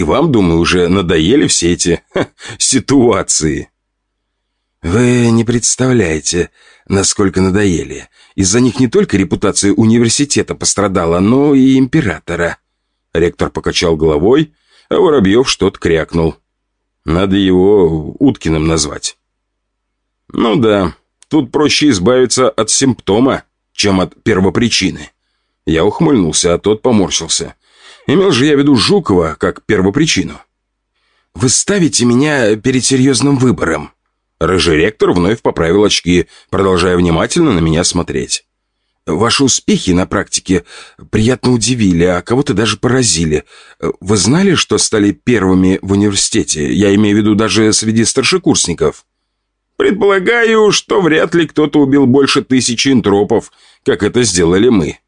И вам, думаю, уже надоели все эти ха, ситуации. Вы не представляете, насколько надоели. Из-за них не только репутация университета пострадала, но и императора. Ректор покачал головой, а Воробьев что-то крякнул. Надо его Уткиным назвать. Ну да, тут проще избавиться от симптома, чем от первопричины. Я ухмыльнулся, а тот поморщился. Имел же я в виду Жукова как первопричину. «Вы ставите меня перед серьезным выбором». Рыжий ректор вновь поправил очки, продолжая внимательно на меня смотреть. «Ваши успехи на практике приятно удивили, а кого-то даже поразили. Вы знали, что стали первыми в университете? Я имею в виду даже среди старшекурсников». «Предполагаю, что вряд ли кто-то убил больше тысячи интропов, как это сделали мы».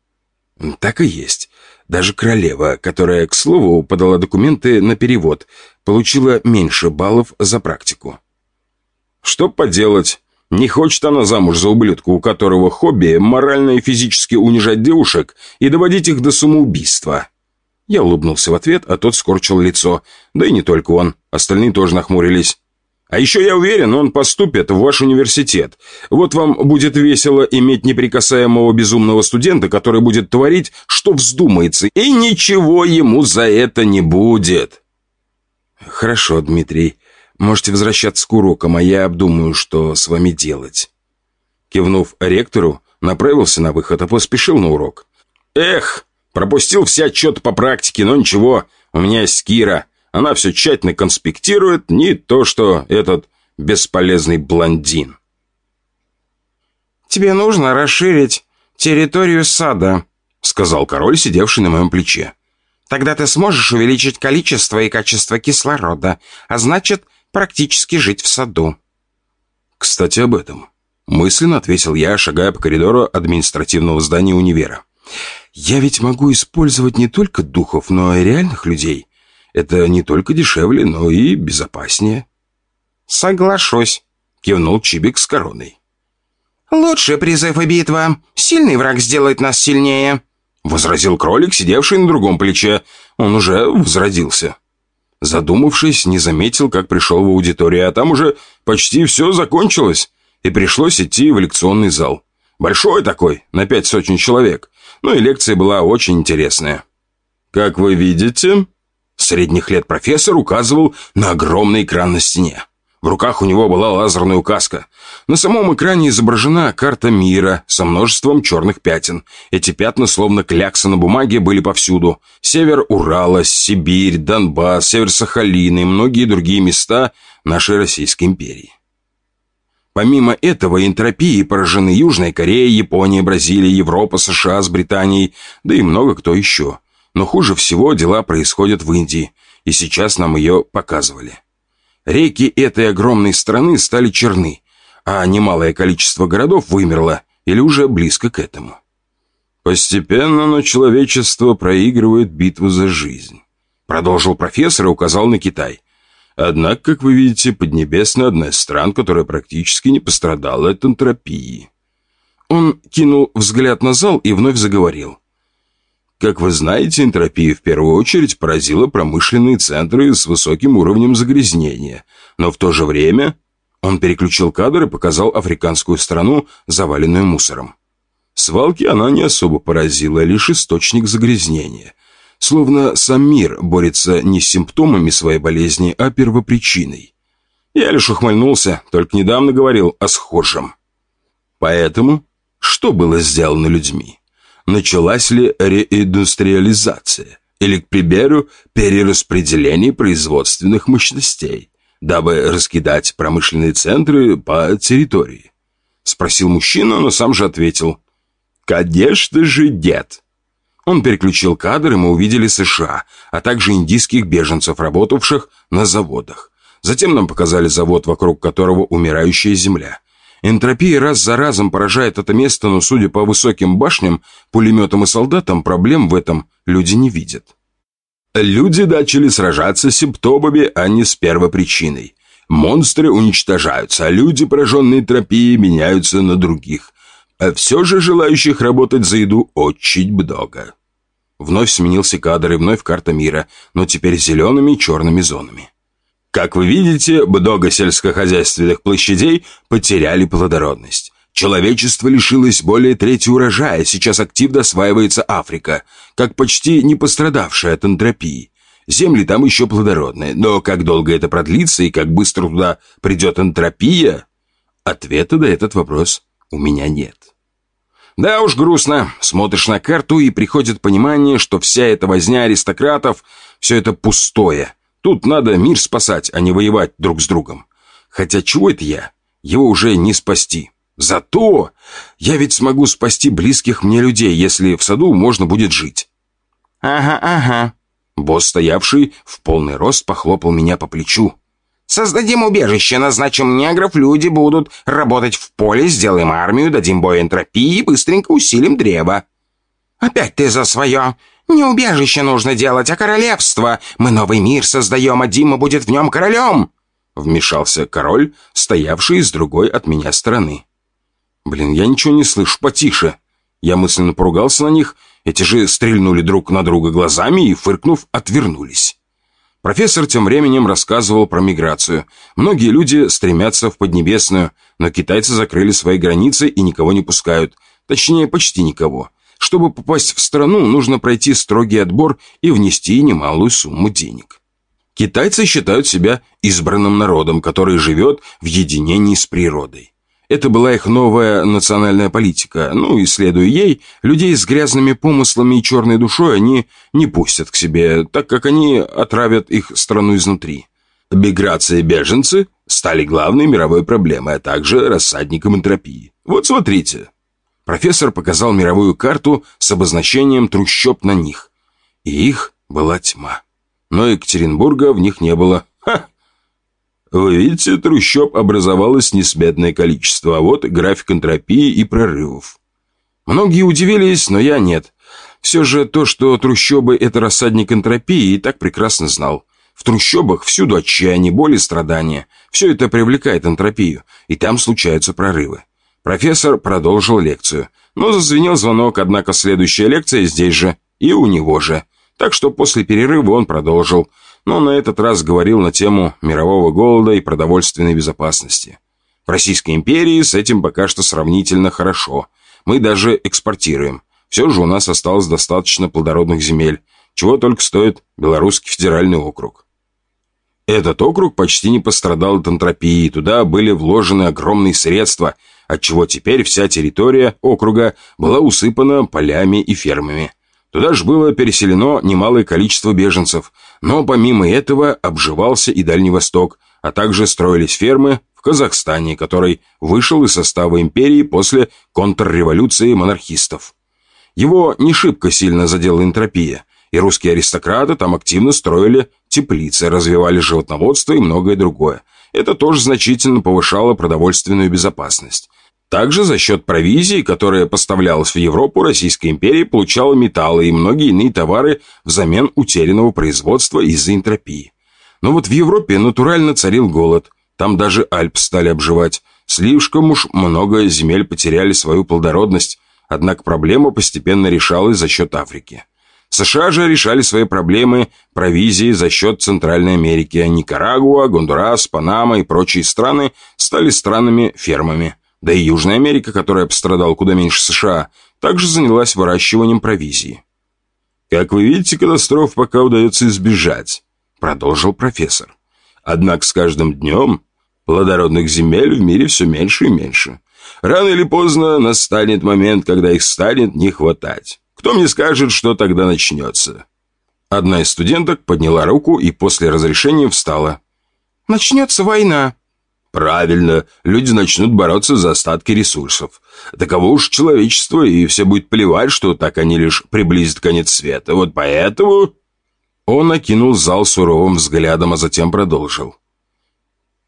«Так и есть. Даже королева, которая, к слову, подала документы на перевод, получила меньше баллов за практику. Что поделать? Не хочет она замуж за ублюдка, у которого хобби морально и физически унижать девушек и доводить их до самоубийства. Я улыбнулся в ответ, а тот скорчил лицо. Да и не только он, остальные тоже нахмурились. А еще я уверен, он поступит в ваш университет. Вот вам будет весело иметь неприкасаемого безумного студента, который будет творить, что вздумается, и ничего ему за это не будет. Хорошо, Дмитрий. Можете возвращаться к урокам, а я обдумаю, что с вами делать. Кивнув ректору, направился на выход, а поспешил на урок. Эх, пропустил все отчеты по практике, но ничего, у меня есть Кира. Она все тщательно конспектирует, не то что этот бесполезный блондин. «Тебе нужно расширить территорию сада», — сказал король, сидевший на моем плече. «Тогда ты сможешь увеличить количество и качество кислорода, а значит, практически жить в саду». «Кстати, об этом», — мысленно ответил я, шагая по коридору административного здания универа. «Я ведь могу использовать не только духов, но и реальных людей. Это не только дешевле, но и безопаснее». «Соглашусь», — кивнул Чибик с короной. «Лучший призыв и битва. Сильный враг сделает нас сильнее», — возразил кролик, сидевший на другом плече. Он уже возродился. Задумавшись, не заметил, как пришел в аудиторию, а там уже почти все закончилось, и пришлось идти в лекционный зал. Большой такой, на пять сотен человек, но и лекция была очень интересная. «Как вы видите...» Средних лет профессор указывал на огромный экран на стене. В руках у него была лазерная указка. На самом экране изображена карта мира со множеством черных пятен. Эти пятна, словно кляксы на бумаге, были повсюду. Север Урала, Сибирь, Донбасс, север Сахалина и многие другие места нашей Российской империи. Помимо этого, энтропией поражены Южная Корея, Япония, Бразилия, Европа, США с Британией, да и много кто еще. Но хуже всего дела происходят в Индии, и сейчас нам ее показывали. Реки этой огромной страны стали черны, а немалое количество городов вымерло или уже близко к этому. Постепенно, но человечество проигрывает битву за жизнь. Продолжил профессор и указал на Китай. Однако, как вы видите, Поднебесная одна из стран, которая практически не пострадала от энтропии. Он кинул взгляд на зал и вновь заговорил. Как вы знаете, энтропия в первую очередь поразила промышленные центры с высоким уровнем загрязнения. Но в то же время он переключил кадр и показал африканскую страну, заваленную мусором. Свалки она не особо поразила, лишь источник загрязнения. Словно сам мир борется не с симптомами своей болезни, а первопричиной. Я лишь ухмыльнулся, только недавно говорил о схожем. Поэтому, что было сделано людьми? Началась ли реиндустриализация или, к примеру, перераспределение производственных мощностей, дабы раскидать промышленные центры по территории. Спросил мужчина, но сам же ответил. «Конечно же нет». Он переключил кадр, и мы увидели США, а также индийских беженцев, работавших на заводах. Затем нам показали завод, вокруг которого умирающая земля. Энтропия раз за разом поражает это место, но, судя по высоким башням, пулеметам и солдатам, проблем в этом люди не видят. Люди начали сражаться с симптомами, а не с первопричиной. Монстры уничтожаются, а люди, пораженные энтропией, меняются на других. А все же желающих работать за еду очень много. Вновь сменился кадр и вновь карта мира, но теперь зелеными и черными зонами. Как вы видите, много сельскохозяйственных площадей потеряли плодородность. Человечество лишилось более трети урожая, сейчас активно осваивается Африка, как почти не пострадавшая от энтропии. Земли там еще плодородные, но как долго это продлится и как быстро туда придет энтропия? Ответа на этот вопрос у меня нет. Да уж грустно. Смотришь на карту и приходит понимание, что вся эта возня аристократов, все это пустое. Тут надо мир спасать, а не воевать друг с другом. Хотя чего это я? Его уже не спасти. Зато я ведь смогу спасти близких мне людей, если в саду можно будет жить. Ага, ага. Босс, стоявший в полный рост, похлопал меня по плечу. Создадим убежище, назначим негров, люди будут работать в поле, сделаем армию, дадим бой энтропии и быстренько усилим древо. Опять ты за свое. Не убежище нужно делать, а королевство. Мы новый мир создаем, а Дима будет в нем королем. Вмешался король, стоявший с другой от меня стороны. Блин, я ничего не слышу, потише. Я мысленно поругался на них, эти же стрельнули друг на друга глазами и, фыркнув, отвернулись. Профессор тем временем рассказывал про миграцию. Многие люди стремятся в Поднебесную, но китайцы закрыли свои границы и никого не пускают. Точнее, почти никого. Чтобы попасть в страну, нужно пройти строгий отбор и внести немалую сумму денег. Китайцы считают себя избранным народом, который живет в единении с природой. Это была их новая национальная политика. Ну и, следуя ей, людей с грязными помыслами и черной душой они не пустят к себе, так как они отравят их страну изнутри. Миграция и беженцы стали главной мировой проблемой, а также рассадником энтропии. Вот смотрите. Профессор показал мировую карту с обозначением трущоб на них. И их была тьма. Но Екатеринбурга в них не было. Ха! Вы видите, трущоб образовалось несметное количество, а вот график энтропии и прорывов. Многие удивились, но я нет. Все же то, что трущобы – это рассадник энтропии, и так прекрасно знал. В трущобах всюду отчаяние, боль страдания. Все это привлекает энтропию, и там случаются прорывы. Профессор продолжил лекцию. Но зазвенел звонок, однако следующая лекция здесь же, и у него же. Так что после перерыва он продолжил – но на этот раз говорил на тему мирового голода и продовольственной безопасности. В Российской империи с этим пока что сравнительно хорошо. Мы даже экспортируем. Все же у нас осталось достаточно плодородных земель, чего только стоит Белорусский федеральный округ. Этот округ почти не пострадал от антропии, туда были вложены огромные средства, отчего теперь вся территория округа была усыпана полями и фермами. Туда же было переселено немалое количество беженцев, но помимо этого обживался и Дальний Восток, а также строились фермы в Казахстане, который вышел из состава империи после контрреволюции монархистов. Его не шибко сильно задела энтропия, и русские аристократы там активно строили теплицы, развивали животноводство и многое другое. Это тоже значительно повышало продовольственную безопасность. Также за счет провизии, которая поставлялась в Европу, Российская империя получала металлы и многие иные товары взамен утерянного производства из-за энтропии. Но вот в Европе натурально царил голод. Там даже Альп стали обживать. Слишком уж много земель потеряли свою плодородность, однако проблема постепенно решалась за счет Африки. США же решали свои проблемы провизии за счет Центральной Америки, а Никарагуа, Гондурас, Панама и прочие страны стали странами-фермами. Да и Южная Америка, которая пострадала куда меньше США, также занялась выращиванием провизии. «Как вы видите, катастроф пока удается избежать», — продолжил профессор. «Однако с каждым днем плодородных земель в мире все меньше и меньше. Рано или поздно настанет момент, когда их станет не хватать. Кто мне скажет, что тогда начнется?» Одна из студенток подняла руку и после разрешения встала. «Начнется война», Правильно, люди начнут бороться за остатки ресурсов. Таково уж человечество, и все будет плевать, что так они лишь приблизят конец света. Вот поэтому...» Он окинул зал суровым взглядом, а затем продолжил.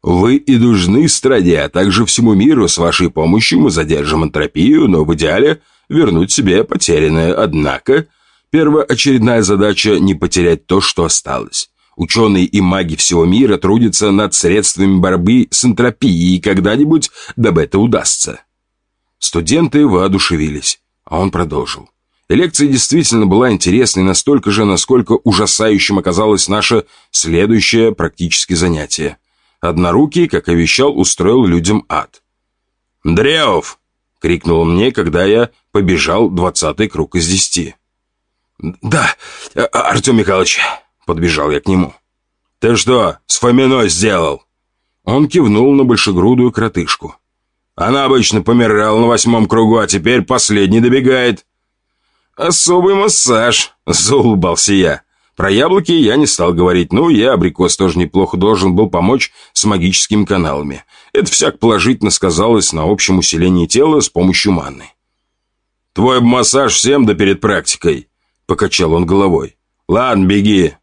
«Вы и нужны стране, а также всему миру. С вашей помощью мы задержим энтропию, но в идеале вернуть себе потерянное. Однако, первоочередная задача — не потерять то, что осталось. Ученые и маги всего мира трудятся над средствами борьбы с энтропией, и когда-нибудь дабы это удастся. Студенты воодушевились, а он продолжил. лекция действительно была интересной настолько же, насколько ужасающим оказалось наше следующее практически занятие. Однорукий, как и вещал, устроил людям ад. «Дряов!» — крикнул он мне, когда я побежал двадцатый круг из десяти. «Да, Артем Михайлович!» — подбежал я к нему. «Ты что, с Фоминой сделал?» Он кивнул на большегрудую кротышку. «Она обычно помирала на восьмом кругу, а теперь последний добегает». «Особый массаж», — заулыбался я. Про яблоки я не стал говорить, ну, я, абрикос, тоже неплохо должен был помочь с магическими каналами. Это всяк положительно сказалось на общем усилении тела с помощью манны. «Твой массаж всем да перед практикой», — покачал он головой. «Ладно, беги».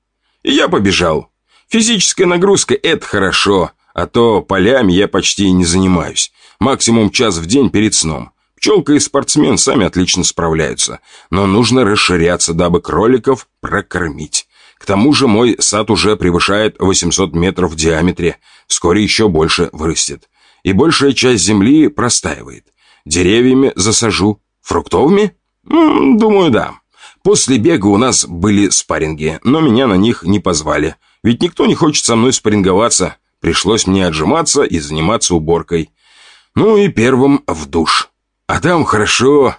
И я побежал. Физическая нагрузка — это хорошо, а то полями я почти не занимаюсь. Максимум час в день перед сном. Пчелка и спортсмен сами отлично справляются, но нужно расширяться, дабы кроликов прокормить. К тому же мой сад уже превышает 800 метров в диаметре, вскоре еще больше вырастет. И большая часть земли простаивает. Деревьями засажу. Фруктовыми? М -м, думаю, да. После бега у нас были спарринги, но меня на них не позвали. Ведь никто не хочет со мной спарринговаться. Пришлось мне отжиматься и заниматься уборкой. Ну и первым в душ. А там хорошо.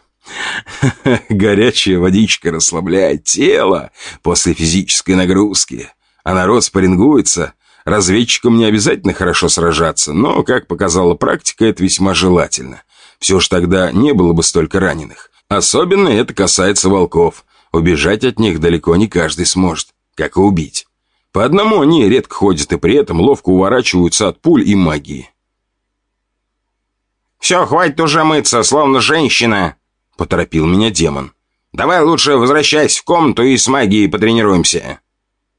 Горячая водичка расслабляет тело после физической нагрузки. А народ спаррингуется. Разведчикам не обязательно хорошо сражаться, но, как показала практика, это весьма желательно. Все ж тогда не было бы столько раненых. Особенно это касается волков. Убежать от них далеко не каждый сможет, как и убить. По одному они редко ходят и при этом ловко уворачиваются от пуль и магии. «Все, хватит уже мыться, словно женщина!» — поторопил меня демон. «Давай лучше возвращайся в комнату и с магией потренируемся».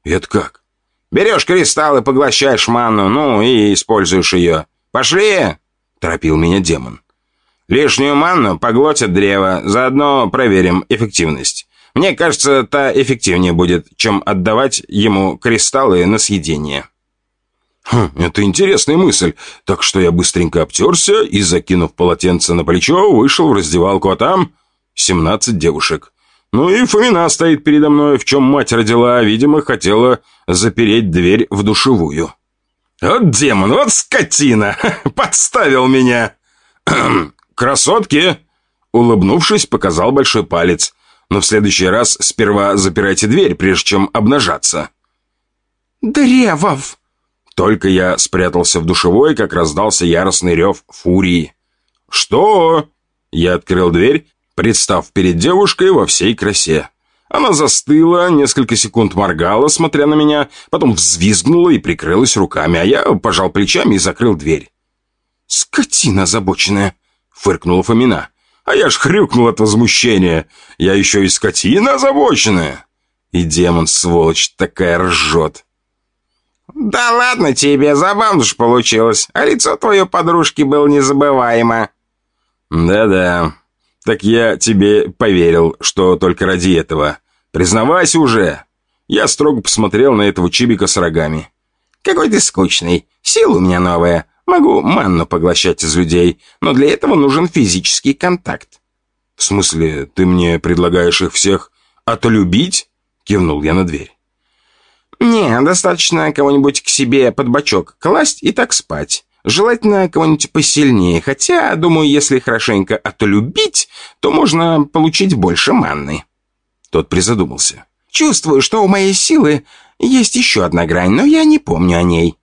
«Это как?» «Берешь кристалл и поглощаешь ману, ну и используешь ее. Пошли!» — торопил меня демон. «Лишнюю ману поглотят древо, заодно проверим эффективность. Мне кажется, та эффективнее будет, чем отдавать ему кристаллы на съедение». Хм, это интересная мысль. Так что я быстренько обтерся и, закинув полотенце на плечо, вышел в раздевалку, а там 17 девушек. Ну и Фомина стоит передо мной, в чем мать родила, видимо, хотела запереть дверь в душевую. Вот демон, вот скотина! Подставил меня! Красотки! Улыбнувшись, показал большой палец. Но в следующий раз сперва запирайте дверь, прежде чем обнажаться. «Древов!» Только я спрятался в душевой, как раздался яростный рев фурии. «Что?» Я открыл дверь, представ перед девушкой во всей красе. Она застыла, несколько секунд моргала, смотря на меня, потом взвизгнула и прикрылась руками, а я пожал плечами и закрыл дверь. «Скотина озабоченная!» — фыркнула Фомина. «А я ж хрюкнул от возмущения. Я еще и скотина озабоченная!» И демон, сволочь, такая ржет. «Да ладно тебе, забавно ж получилось, а лицо твое подружки было незабываемо». «Да-да, так я тебе поверил, что только ради этого. Признавайся уже!» Я строго посмотрел на этого чибика с рогами. «Какой ты скучный. Сила у меня новая. Могу манну поглощать из людей, но для этого нужен физический контакт». «В смысле, ты мне предлагаешь их всех отлюбить?» Кивнул я на дверь. «Не, достаточно кого-нибудь к себе под бочок класть и так спать. Желательно кого-нибудь посильнее, хотя, думаю, если хорошенько отлюбить, то можно получить больше манны». Тот призадумался. «Чувствую, что у моей силы есть еще одна грань, но я не помню о ней».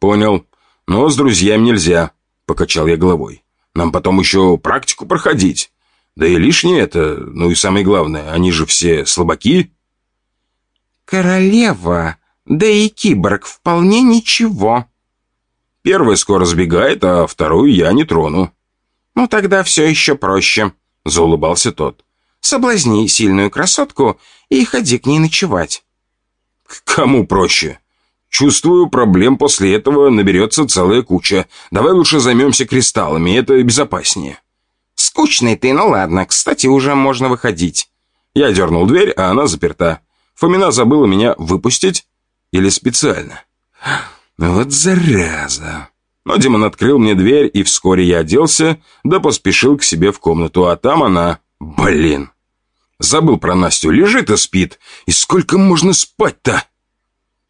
«Понял. Но с друзьями нельзя», — покачал я головой. «Нам потом еще практику проходить. Да и лишнее это, ну и самое главное, они же все слабаки». «Королева, да и киборг вполне ничего». «Первая скоро сбегает, а вторую я не трону». «Ну тогда все еще проще», — заулыбался тот. «Соблазни сильную красотку и ходи к ней ночевать». «К кому проще?» «Чувствую, проблем после этого наберется целая куча. Давай лучше займемся кристаллами, это безопаснее». «Скучный ты, ну ладно. Кстати, уже можно выходить». Я дернул дверь, а она заперта. Фомина забыла меня выпустить? Или специально? Вот зараза. Но демон открыл мне дверь, и вскоре я оделся, да поспешил к себе в комнату, а там она... Блин. Забыл про Настю, лежит и спит. И сколько можно спать-то?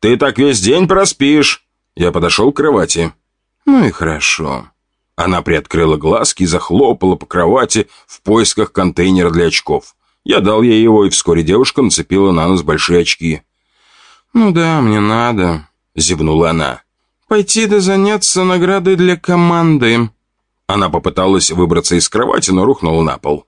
Ты так весь день проспишь. Я подошел к кровати. Ну и хорошо. Она приоткрыла глазки и захлопала по кровати в поисках контейнера для очков. Я дал ей его, и вскоре девушка нацепила на нос большие очки. «Ну да, мне надо», — зевнула она. «Пойти да заняться наградой для команды». Она попыталась выбраться из кровати, но рухнула на пол.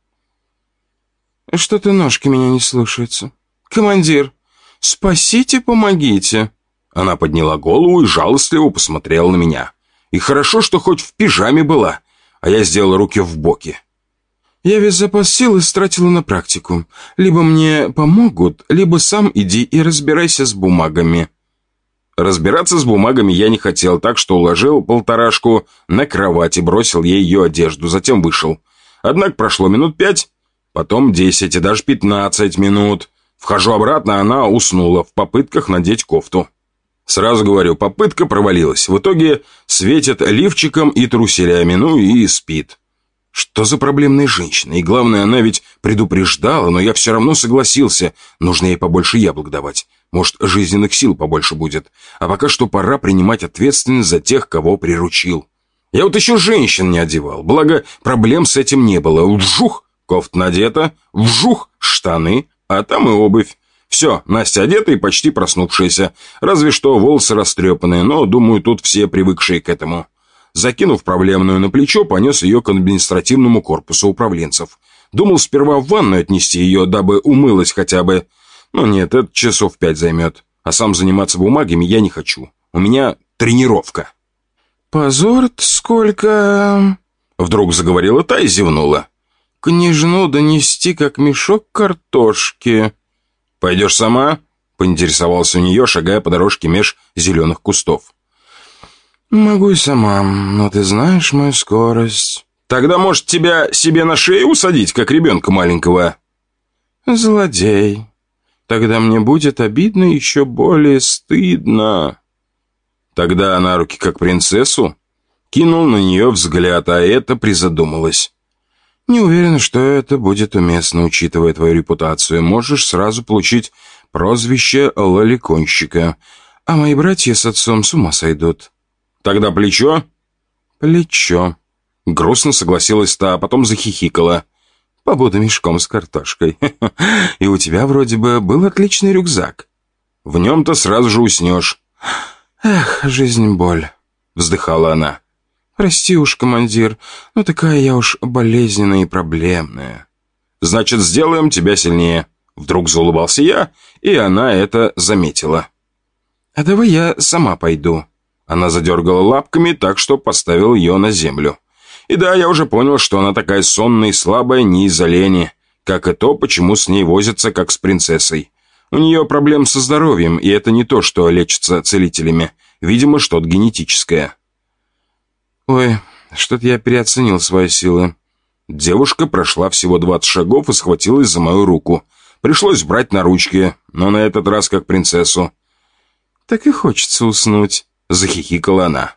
«Что-то ножки меня не слушаются. Командир, спасите, помогите!» Она подняла голову и жалостливо посмотрела на меня. И хорошо, что хоть в пижаме была, а я сделал руки в боки. «Я весь запас сил истратила на практику. Либо мне помогут, либо сам иди и разбирайся с бумагами». Разбираться с бумагами я не хотел, так что уложил полторашку на кровать и бросил ей ее одежду, затем вышел. Однако прошло минут пять, потом десять и даже пятнадцать минут. Вхожу обратно, она уснула в попытках надеть кофту. Сразу говорю, попытка провалилась. В итоге светит лифчиком и труселями, ну и спит. Что за проблемная женщина? И главное, она ведь предупреждала, но я все равно согласился. Нужно ей побольше яблок давать. Может, жизненных сил побольше будет. А пока что пора принимать ответственность за тех, кого приручил. Я вот еще женщин не одевал, благо проблем с этим не было. Вжух, кофт надета, вжух, штаны, а там и обувь. Все, Настя одета и почти проснувшаяся. Разве что волосы растрепанные, но, думаю, тут все привыкшие к этому. Закинув проблемную на плечо, понес ее к административному корпусу управленцев. Думал сперва в ванную отнести ее, дабы умылась хотя бы. Но нет, это часов пять займет. А сам заниматься бумагами я не хочу. У меня тренировка. позор сколько...» Вдруг заговорила та и зевнула. «Княжну донести, как мешок картошки». «Пойдешь сама?» — поинтересовался у нее, шагая по дорожке меж зеленых кустов. «Могу и сама, но ты знаешь мою скорость». «Тогда, может, тебя себе на шею усадить, как ребенка маленького?» «Злодей. Тогда мне будет обидно и еще более стыдно». Тогда на руки, как принцессу, кинул на нее взгляд, а это призадумалась. Не уверен, что это будет уместно, учитывая твою репутацию. Можешь сразу получить прозвище лоликонщика. А мои братья с отцом с ума сойдут. Тогда плечо? Плечо. Грустно согласилась та, а потом захихикала. Побуду мешком с картошкой. И у тебя вроде бы был отличный рюкзак. В нем-то сразу же уснешь. Эх, жизнь боль. Вздыхала она. «Прости уж, командир, но такая я уж болезненная и проблемная». «Значит, сделаем тебя сильнее». Вдруг заулыбался я, и она это заметила. «А давай я сама пойду». Она задергала лапками так, что поставил ее на землю. И да, я уже понял, что она такая сонная и слабая не из-за лени, как и то, почему с ней возятся, как с принцессой. У нее проблем со здоровьем, и это не то, что лечится целителями. Видимо, что-то генетическое. «Ой, что-то я переоценил свои силы». Девушка прошла всего 20 шагов и схватилась за мою руку. Пришлось брать на ручки, но на этот раз как принцессу. «Так и хочется уснуть», — захихикала она.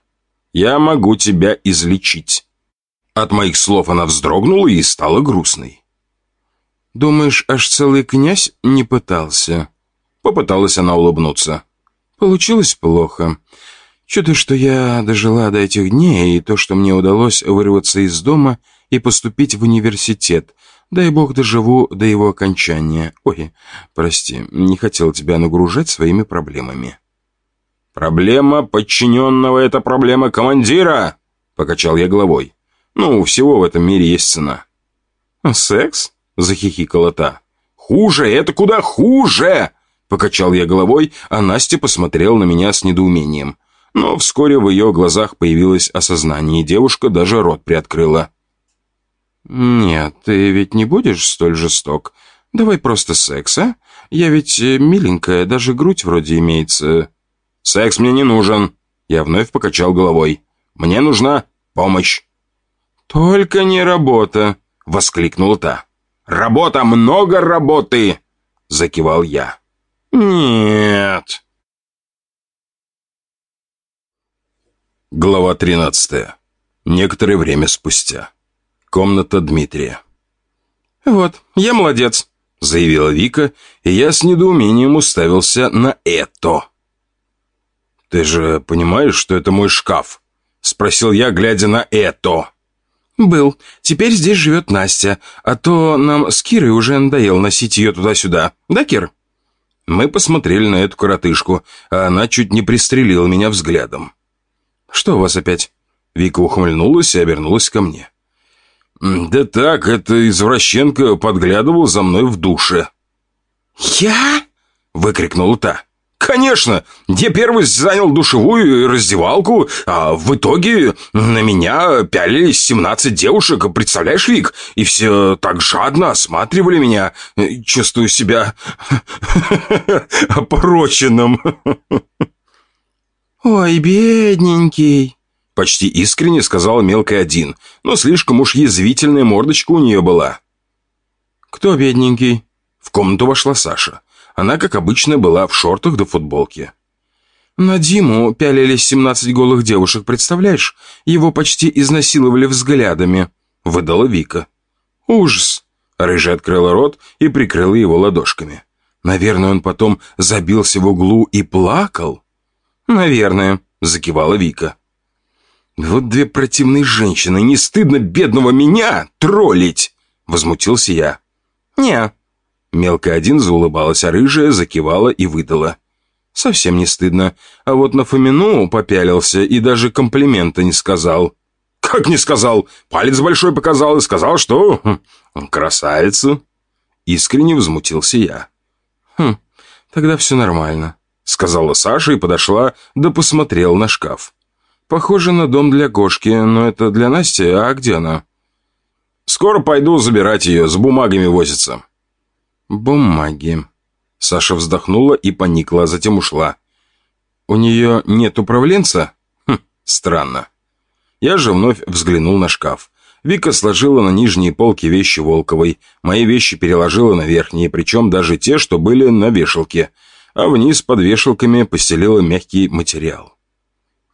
«Я могу тебя излечить». От моих слов она вздрогнула и стала грустной. «Думаешь, аж целый князь не пытался?» Попыталась она улыбнуться. «Получилось плохо. Чудо, что я дожила до этих дней, и то, что мне удалось вырваться из дома и поступить в университет. Дай бог доживу до его окончания. Ой, прости, не хотел тебя нагружать своими проблемами. «Проблема подчиненного — это проблема командира!» — покачал я головой. «Ну, у всего в этом мире есть цена». «А секс?» — захихикала та. «Хуже! Это куда хуже!» Покачал я головой, а Настя посмотрела на меня с недоумением. Но вскоре в ее глазах появилось осознание, и девушка даже рот приоткрыла. «Нет, ты ведь не будешь столь жесток. Давай просто секс, а? Я ведь э, миленькая, даже грудь вроде имеется». «Секс мне не нужен», — я вновь покачал головой. «Мне нужна помощь». «Только не работа», — воскликнула та. «Работа, много работы!» — закивал я. «Нет», Глава 13. Некоторое время спустя. Комната Дмитрия. «Вот, я молодец», — заявила Вика, и я с недоумением уставился на это. «Ты же понимаешь, что это мой шкаф?» — спросил я, глядя на это. «Был. Теперь здесь живет Настя, а то нам с Кирой уже надоело носить ее туда-сюда. Да, Кир?» Мы посмотрели на эту коротышку, а она чуть не пристрелила меня взглядом. «Что у вас опять?» Вика ухмыльнулась и обернулась ко мне. «Да так, это извращенка подглядывал за мной в душе». «Я?» — выкрикнула та. «Конечно! Я первый занял душевую и раздевалку, а в итоге на меня пялились семнадцать девушек, представляешь, Вик? И все так жадно осматривали меня. Чувствую себя опороченным». «Ой, бедненький!» Почти искренне сказала мелкая один, но слишком уж язвительная мордочка у нее была. «Кто бедненький?» В комнату вошла Саша. Она, как обычно, была в шортах до футболки. На Диму пялились семнадцать голых девушек, представляешь? Его почти изнасиловали взглядами. Выдала Вика. Ужас. Рыжий открыла рот и прикрыла его ладошками. Наверное, он потом забился в углу и плакал. Наверное, закивала Вика. «Вот две противные женщины, не стыдно бедного меня троллить!» Возмутился я. «Не». Мелкая один заулыбалась, а рыжая закивала и выдала. «Совсем не стыдно. А вот на Фомину попялился и даже комплимента не сказал». «Как не сказал? Палец большой показал и сказал, что... Хм, красавица!» Искренне возмутился я. «Хм, тогда все нормально», — сказала Саша и подошла, да посмотрела на шкаф. Похоже на дом для кошки, но это для Насти, а где она? Скоро пойду забирать ее, с бумагами возится. Бумаги. Саша вздохнула и поникла, а затем ушла. У нее нет управленца? Хм, странно. Я же вновь взглянул на шкаф. Вика сложила на нижние полки вещи Волковой, мои вещи переложила на верхние, причем даже те, что были на вешалке, а вниз под вешалками постелила мягкий материал.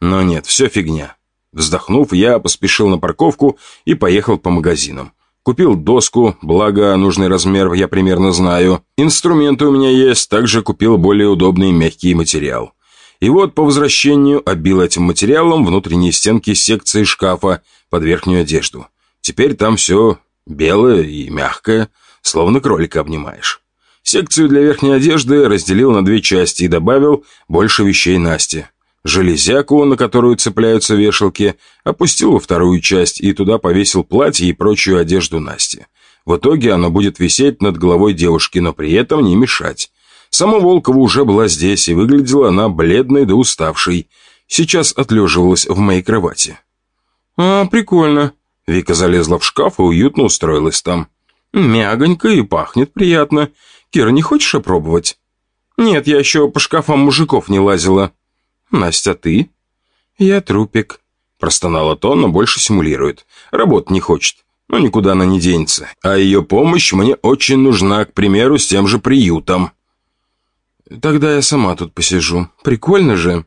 Но нет, все фигня. Вздохнув, я поспешил на парковку и поехал по магазинам. Купил доску, благо нужный размер я примерно знаю. Инструменты у меня есть, также купил более удобный мягкий материал. И вот по возвращению обил этим материалом внутренние стенки секции шкафа под верхнюю одежду. Теперь там все белое и мягкое, словно кролика обнимаешь. Секцию для верхней одежды разделил на две части и добавил больше вещей Насти железяку, на которую цепляются вешалки, опустил во вторую часть и туда повесил платье и прочую одежду Насти. В итоге оно будет висеть над головой девушки, но при этом не мешать. Сама Волкова уже была здесь, и выглядела она бледной да уставшей. Сейчас отлеживалась в моей кровати. «А, прикольно». Вика залезла в шкаф и уютно устроилась там. «Мягонько и пахнет приятно. Кира, не хочешь опробовать?» «Нет, я еще по шкафам мужиков не лазила». «Настя, ты?» «Я трупик», – простонала то, но больше симулирует. Работать не хочет, но никуда она не денется. А ее помощь мне очень нужна, к примеру, с тем же приютом». «Тогда я сама тут посижу. Прикольно же».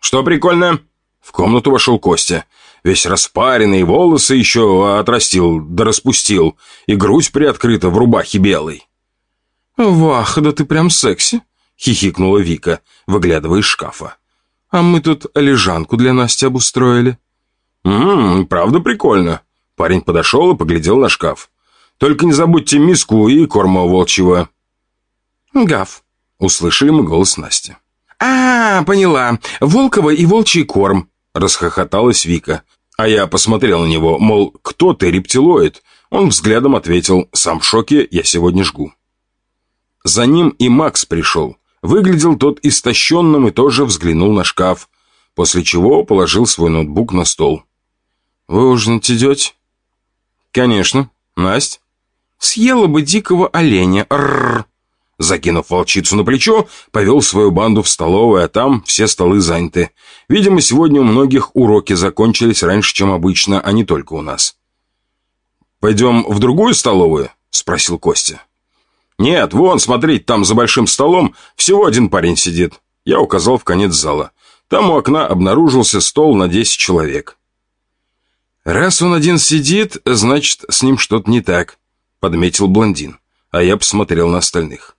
«Что прикольно?» В комнату вошел Костя. Весь распаренный, волосы еще отрастил, да распустил, и грудь приоткрыта в рубахе белой. «Вах, да ты прям секси!» — хихикнула Вика, выглядывая из шкафа. А мы тут лежанку для Насти обустроили». «Ммм, правда прикольно». Парень подошел и поглядел на шкаф. «Только не забудьте миску и корма волчьего». «Гав», — услышали мы голос Насти. «А, поняла. Волкова и волчий корм», — расхохоталась Вика. А я посмотрел на него, мол, кто ты, рептилоид? Он взглядом ответил, сам в шоке, я сегодня жгу. За ним и Макс пришел. Выглядел тот истощенным и тоже взглянул на шкаф, после чего положил свой ноутбук на стол. «Вы ужинать идете?» «Конечно. Насть?» «Съела бы дикого оленя. Рррр!» Закинув волчицу на плечо, повел свою банду в столовую, а там все столы заняты. Видимо, сегодня у многих уроки закончились раньше, чем обычно, а не только у нас. «Пойдем в другую столовую?» – спросил Костя. «Нет, вон, смотрите, там за большим столом всего один парень сидит». Я указал в конец зала. Там у окна обнаружился стол на десять человек. «Раз он один сидит, значит, с ним что-то не так», — подметил блондин. а я посмотрел на остальных.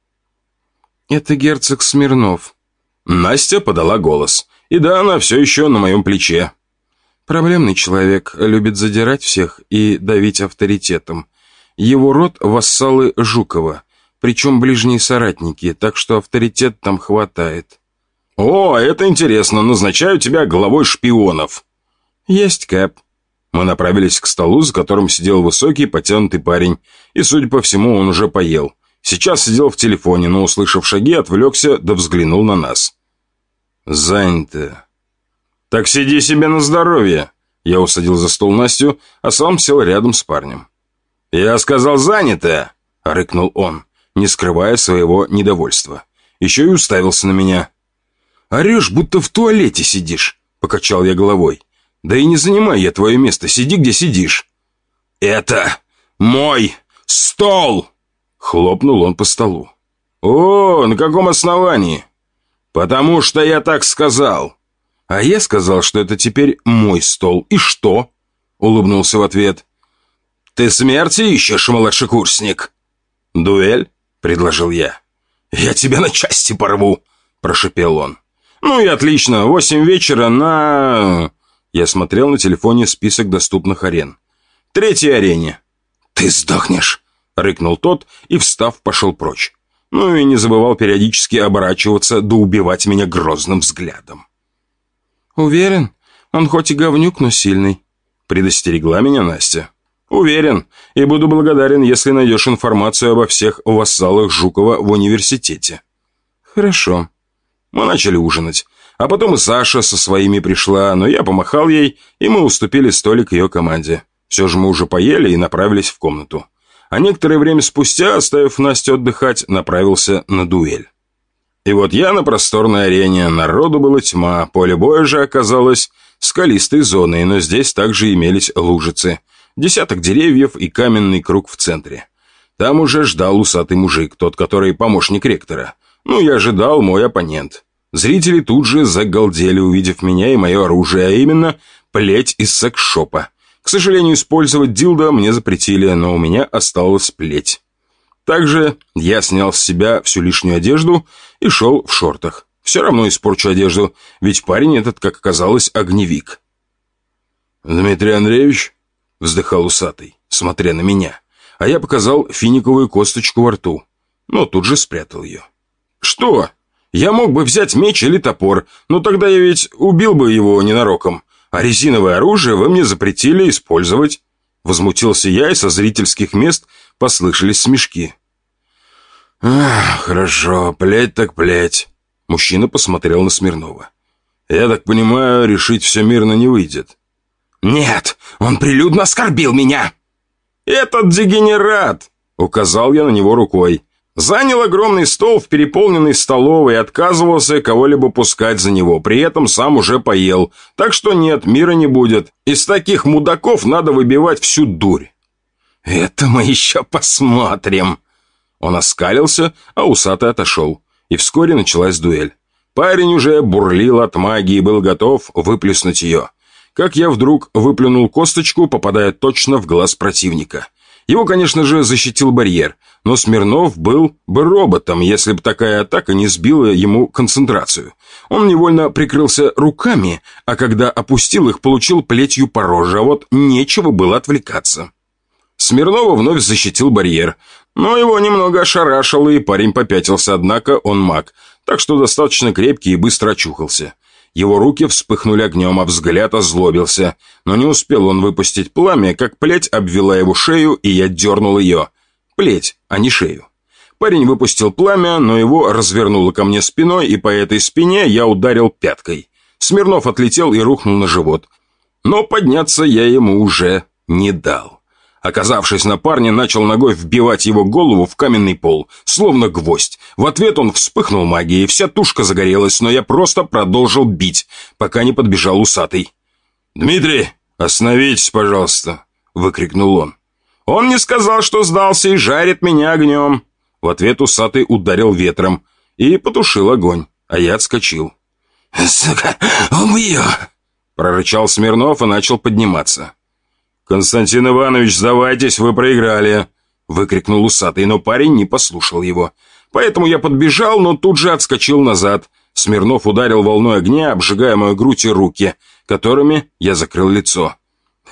«Это герцог Смирнов». Настя подала голос. И да, она все еще на моем плече. Проблемный человек, любит задирать всех и давить авторитетом. Его род – вассалы Жукова, причем ближние соратники, так что авторитет там хватает. «О, это интересно, назначаю тебя главой шпионов». «Есть, Кэп». Мы направились к столу, за которым сидел высокий, потянутый парень, и, судя по всему, он уже поел. Сейчас сидел в телефоне, но, услышав шаги, отвлекся да взглянул на нас. «Занято». «Так сиди себе на здоровье». Я усадил за стол Настю, а сам сел рядом с парнем. «Я сказал, занято!» — рыкнул он, не скрывая своего недовольства. Еще и уставился на меня. «Орешь, будто в туалете сидишь», — покачал я головой. «Да и не занимай я твое место, сиди, где сидишь». «Это мой стол!» — хлопнул он по столу. «О, на каком основании?» «Потому что я так сказал». «А я сказал, что это теперь мой стол. И что?» — улыбнулся в ответ. «Ты смерти ищешь, младшекурсник?» «Дуэль?» — предложил я. «Я тебя на части порву!» — прошепел он. «Ну и отлично. Восемь вечера на...» Я смотрел на телефоне список доступных арен. «Третьей арене». «Ты сдохнешь!» — рыкнул тот и, встав, пошел прочь. Ну и не забывал периодически оборачиваться да убивать меня грозным взглядом. «Уверен, он хоть и говнюк, но сильный», — предостерегла меня Настя. «Уверен, и буду благодарен, если найдешь информацию обо всех вассалах Жукова в университете». «Хорошо». Мы начали ужинать. А потом и Саша со своими пришла, но я помахал ей, и мы уступили столик ее команде. Все же мы уже поели и направились в комнату а некоторое время спустя, оставив Настю отдыхать, направился на дуэль. И вот я на просторной арене, народу была тьма, поле боя же оказалось скалистой зоной, но здесь также имелись лужицы, десяток деревьев и каменный круг в центре. Там уже ждал усатый мужик, тот, который помощник ректора. Ну, я ожидал мой оппонент. Зрители тут же загалдели, увидев меня и мое оружие, а именно плеть из секс-шопа. К сожалению, использовать дилдо мне запретили, но у меня осталась плеть. Также я снял с себя всю лишнюю одежду и шел в шортах. Все равно испорчу одежду, ведь парень этот, как оказалось, огневик. «Дмитрий Андреевич?» — вздыхал усатый, смотря на меня. А я показал финиковую косточку во рту, но тут же спрятал ее. «Что? Я мог бы взять меч или топор, но тогда я ведь убил бы его ненароком а резиновое оружие вы мне запретили использовать». Возмутился я, и со зрительских мест послышались смешки. «Ах, хорошо, плеть так плеть». Мужчина посмотрел на Смирнова. «Я так понимаю, решить все мирно не выйдет». «Нет, он прилюдно оскорбил меня!» «Этот дегенерат!» — указал я на него рукой. Занял огромный стол в переполненной столовой и отказывался кого-либо пускать за него, при этом сам уже поел. Так что нет, мира не будет. Из таких мудаков надо выбивать всю дурь. «Это мы еще посмотрим!» Он оскалился, а усатый отошел. И вскоре началась дуэль. Парень уже бурлил от магии и был готов выплеснуть ее. Как я вдруг выплюнул косточку, попадая точно в глаз противника. Его, конечно же, защитил барьер, но Смирнов был бы роботом, если бы такая атака не сбила ему концентрацию. Он невольно прикрылся руками, а когда опустил их, получил плетью по роже, а вот нечего было отвлекаться. Смирнова вновь защитил барьер, но его немного ошарашило, и парень попятился, однако он маг, так что достаточно крепкий и быстро очухался. Его руки вспыхнули огнем, а взгляд озлобился. Но не успел он выпустить пламя, как плеть обвела его шею, и я дернул ее. Плеть, а не шею. Парень выпустил пламя, но его развернуло ко мне спиной, и по этой спине я ударил пяткой. Смирнов отлетел и рухнул на живот. Но подняться я ему уже не дал. Оказавшись на парне, начал ногой вбивать его голову в каменный пол, словно гвоздь. В ответ он вспыхнул магией, вся тушка загорелась, но я просто продолжил бить, пока не подбежал усатый. «Дмитрий, остановитесь, пожалуйста!» — выкрикнул он. «Он не сказал, что сдался и жарит меня огнем!» В ответ усатый ударил ветром и потушил огонь, а я отскочил. «Сука, убью!» — прорычал Смирнов и начал подниматься. «Константин Иванович, сдавайтесь, вы проиграли!» выкрикнул усатый, но парень не послушал его. Поэтому я подбежал, но тут же отскочил назад. Смирнов ударил волной огня, обжигая мою грудь и руки, которыми я закрыл лицо.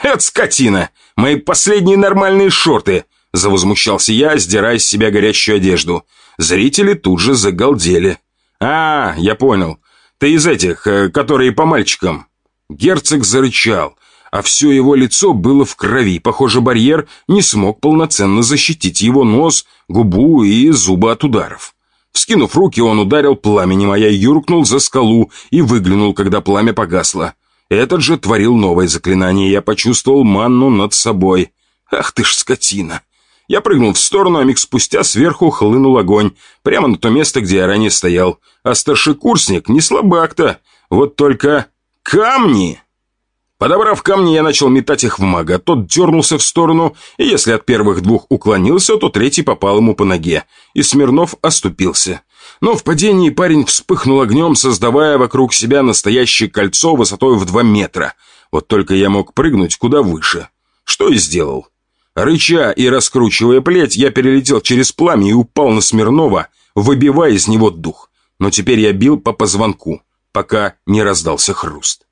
«Это скотина! Мои последние нормальные шорты!» Завозмущался я, сдирая с себя горящую одежду. Зрители тут же загалдели. «А, я понял. Ты из этих, э, которые по мальчикам». Герцог зарычал, а все его лицо было в крови. Похоже, барьер не смог полноценно защитить его нос, губу и зубы от ударов. Вскинув руки, он ударил пламенем, а я юркнул за скалу и выглянул, когда пламя погасло. Этот же творил новое заклинание, я почувствовал манну над собой. Ах ты ж скотина! Я прыгнул в сторону, а миг спустя сверху хлынул огонь, прямо на то место, где я ранее стоял. А старшекурсник не слабак-то, вот только камни... Подобрав камни, я начал метать их в мага. Тот дернулся в сторону, и если от первых двух уклонился, то третий попал ему по ноге, и Смирнов оступился. Но в падении парень вспыхнул огнем, создавая вокруг себя настоящее кольцо высотой в два метра. Вот только я мог прыгнуть куда выше. Что и сделал. Рыча и раскручивая плеть, я перелетел через пламя и упал на Смирнова, выбивая из него дух. Но теперь я бил по позвонку, пока не раздался хруст.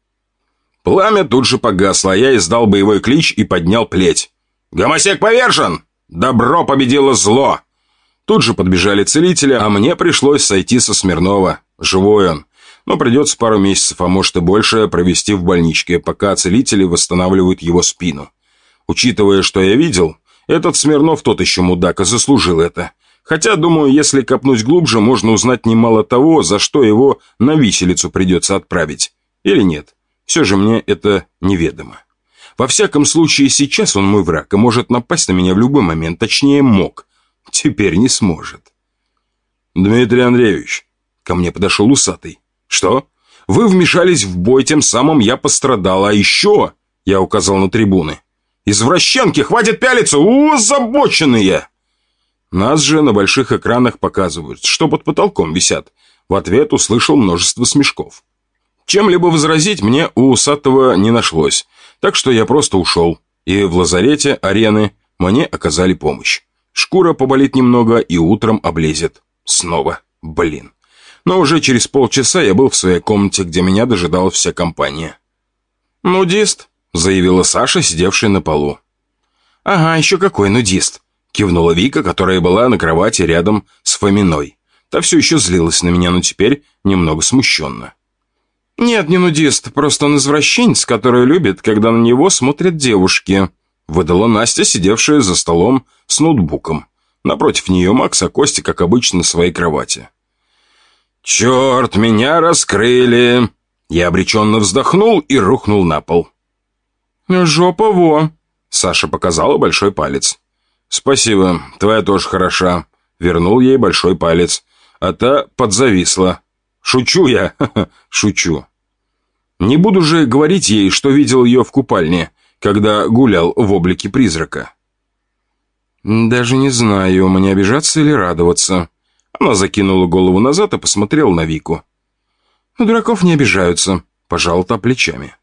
Пламя тут же погасло, а я издал боевой клич и поднял плеть. «Гомосек повержен! Добро победило зло!» Тут же подбежали целители, а мне пришлось сойти со Смирнова. Живой он. Но придется пару месяцев, а может и больше, провести в больничке, пока целители восстанавливают его спину. Учитывая, что я видел, этот Смирнов тот еще мудак и заслужил это. Хотя, думаю, если копнуть глубже, можно узнать немало того, за что его на виселицу придется отправить. Или нет. Все же мне это неведомо. Во всяком случае, сейчас он мой враг и может напасть на меня в любой момент, точнее, мог. Теперь не сможет. Дмитрий Андреевич, ко мне подошел усатый. Что? Вы вмешались в бой, тем самым я пострадал, а еще... Я указал на трибуны. «Извращенки, хватит пялиться! У, озабоченные!» Нас же на больших экранах показывают, что под потолком висят. В ответ услышал множество смешков. Чем-либо возразить мне у усатого не нашлось, так что я просто ушел. И в лазарете арены мне оказали помощь. Шкура поболит немного и утром облезет. Снова. Блин. Но уже через полчаса я был в своей комнате, где меня дожидала вся компания. «Нудист», — заявила Саша, сидевшая на полу. «Ага, еще какой нудист», — кивнула Вика, которая была на кровати рядом с Фоминой. Та все еще злилась на меня, но теперь немного смущенно. «Нет, не нудист, просто он извращенец, который любит, когда на него смотрят девушки», выдала Настя, сидевшая за столом с ноутбуком. Напротив нее Макс, а Костя, как обычно, на своей кровати. «Черт, меня раскрыли!» Я обреченно вздохнул и рухнул на пол. «Жопа во!» Саша показала большой палец. «Спасибо, твоя тоже хороша». Вернул ей большой палец. А та подзависла. Шучу я, шучу. Не буду же говорить ей, что видел ее в купальне, когда гулял в облике призрака. Даже не знаю, мне обижаться или радоваться. Она закинула голову назад и посмотрела на Вику. На дураков не обижаются, пожал та плечами.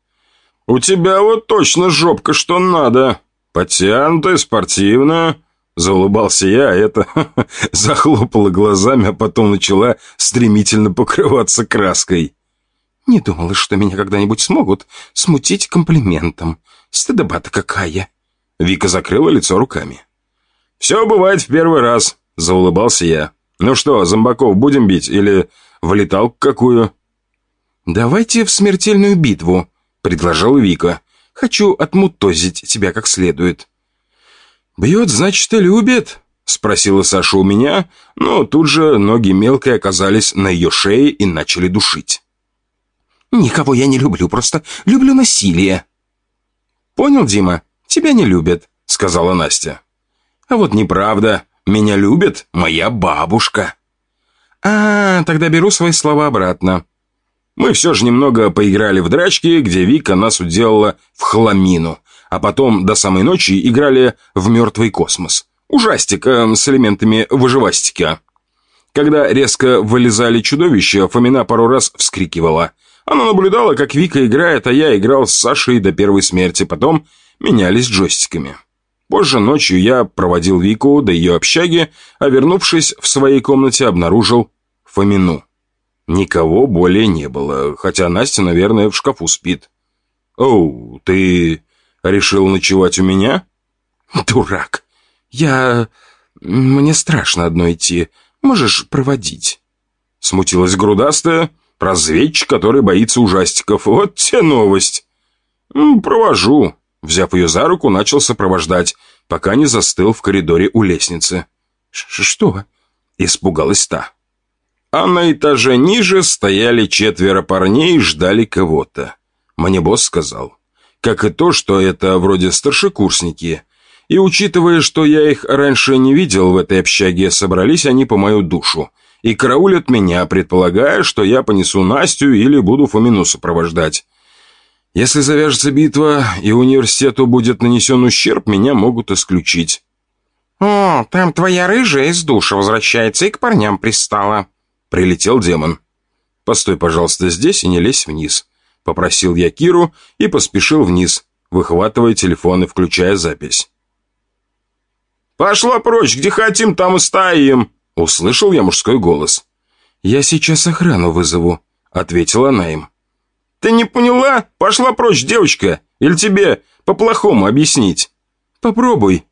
«У тебя вот точно жопка, что надо. Подтянутая, спортивная, Заулыбался я, а это захлопала глазами, а потом начала стремительно покрываться краской. Не думала, что меня когда-нибудь смогут смутить комплиментом. Стыдоба-то какая. Вика закрыла лицо руками. «Все бывает в первый раз», — заулыбался я. «Ну что, зомбаков будем бить или влетал какую?» «Давайте в смертельную битву», — предложила Вика. «Хочу отмутозить тебя как следует». «Бьет, значит, и любит?» — спросила Саша у меня, но тут же ноги мелкой оказались на ее шее и начали душить. «Никого я не люблю, просто люблю насилие». «Понял, Дима? Тебя не любят», — сказала Настя. «А вот неправда. Меня любит моя бабушка». «А, тогда беру свои слова обратно». Мы все же немного поиграли в драчки, где Вика нас уделала в хламину а потом до самой ночи играли в «Мертвый космос». Ужастик э, с элементами выживастика. Когда резко вылезали чудовища, Фомина пару раз вскрикивала. Она наблюдала, как Вика играет, а я играл с Сашей до первой смерти, потом менялись джойстиками. Позже ночью я проводил Вику до ее общаги, а вернувшись в своей комнате, обнаружил Фомину. Никого более не было, хотя Настя, наверное, в шкафу спит. «Оу, ты решил ночевать у меня?» «Дурак! Я... Мне страшно одно идти. Можешь проводить?» Смутилась грудастая, разведчик, который боится ужастиков. Вот те новость. «Провожу». Взяв ее за руку, начал сопровождать, пока не застыл в коридоре у лестницы. «Что?» — испугалась та. А на этаже ниже стояли четверо парней и ждали кого-то. Мне босс сказал. Как и то, что это вроде старшекурсники. И учитывая, что я их раньше не видел в этой общаге, собрались они по мою душу. И караулят меня, предполагая, что я понесу Настю или буду Фомину сопровождать. Если завяжется битва и университету будет нанесен ущерб, меня могут исключить. «О, там твоя рыжая из душа возвращается и к парням пристала», — прилетел демон. «Постой, пожалуйста, здесь и не лезь вниз», — попросил я Киру и поспешил вниз, выхватывая телефон и включая запись. «Пошла прочь, где хотим, там и стоим!» Услышал я мужской голос. «Я сейчас охрану вызову», — ответила она им. «Ты не поняла? Пошла прочь, девочка! Или тебе по-плохому объяснить?» «Попробуй».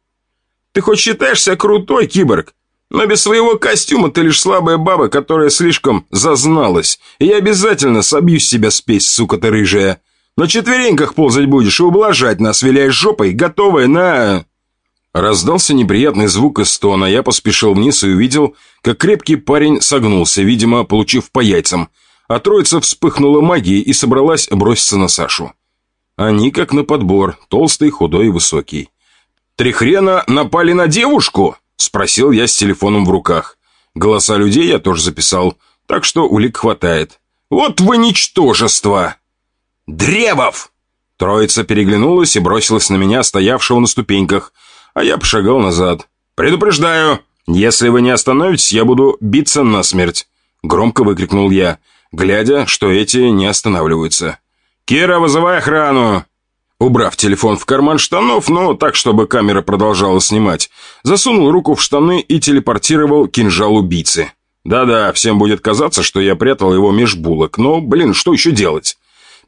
«Ты хоть считаешься крутой, киборг? Но без своего костюма ты лишь слабая баба, которая слишком зазналась. И я обязательно собью с себя спесь, сука ты рыжая. На четвереньках ползать будешь и ублажать нас, виляя жопой, готовая на...» Раздался неприятный звук из стона, я поспешил вниз и увидел, как крепкий парень согнулся, видимо, получив по яйцам, а троица вспыхнула магией и собралась броситься на Сашу. Они как на подбор, толстый, худой и высокий. «Три хрена напали на девушку?» – спросил я с телефоном в руках. Голоса людей я тоже записал, так что улик хватает. «Вот вы ничтожество!» «Древов!» Троица переглянулась и бросилась на меня, стоявшего на ступеньках – а я пошагал назад. «Предупреждаю, если вы не остановитесь, я буду биться насмерть!» Громко выкрикнул я, глядя, что эти не останавливаются. «Кира, вызывай охрану!» Убрав телефон в карман штанов, но так, чтобы камера продолжала снимать, засунул руку в штаны и телепортировал кинжал убийцы. Да-да, всем будет казаться, что я прятал его меж булок, но, блин, что еще делать?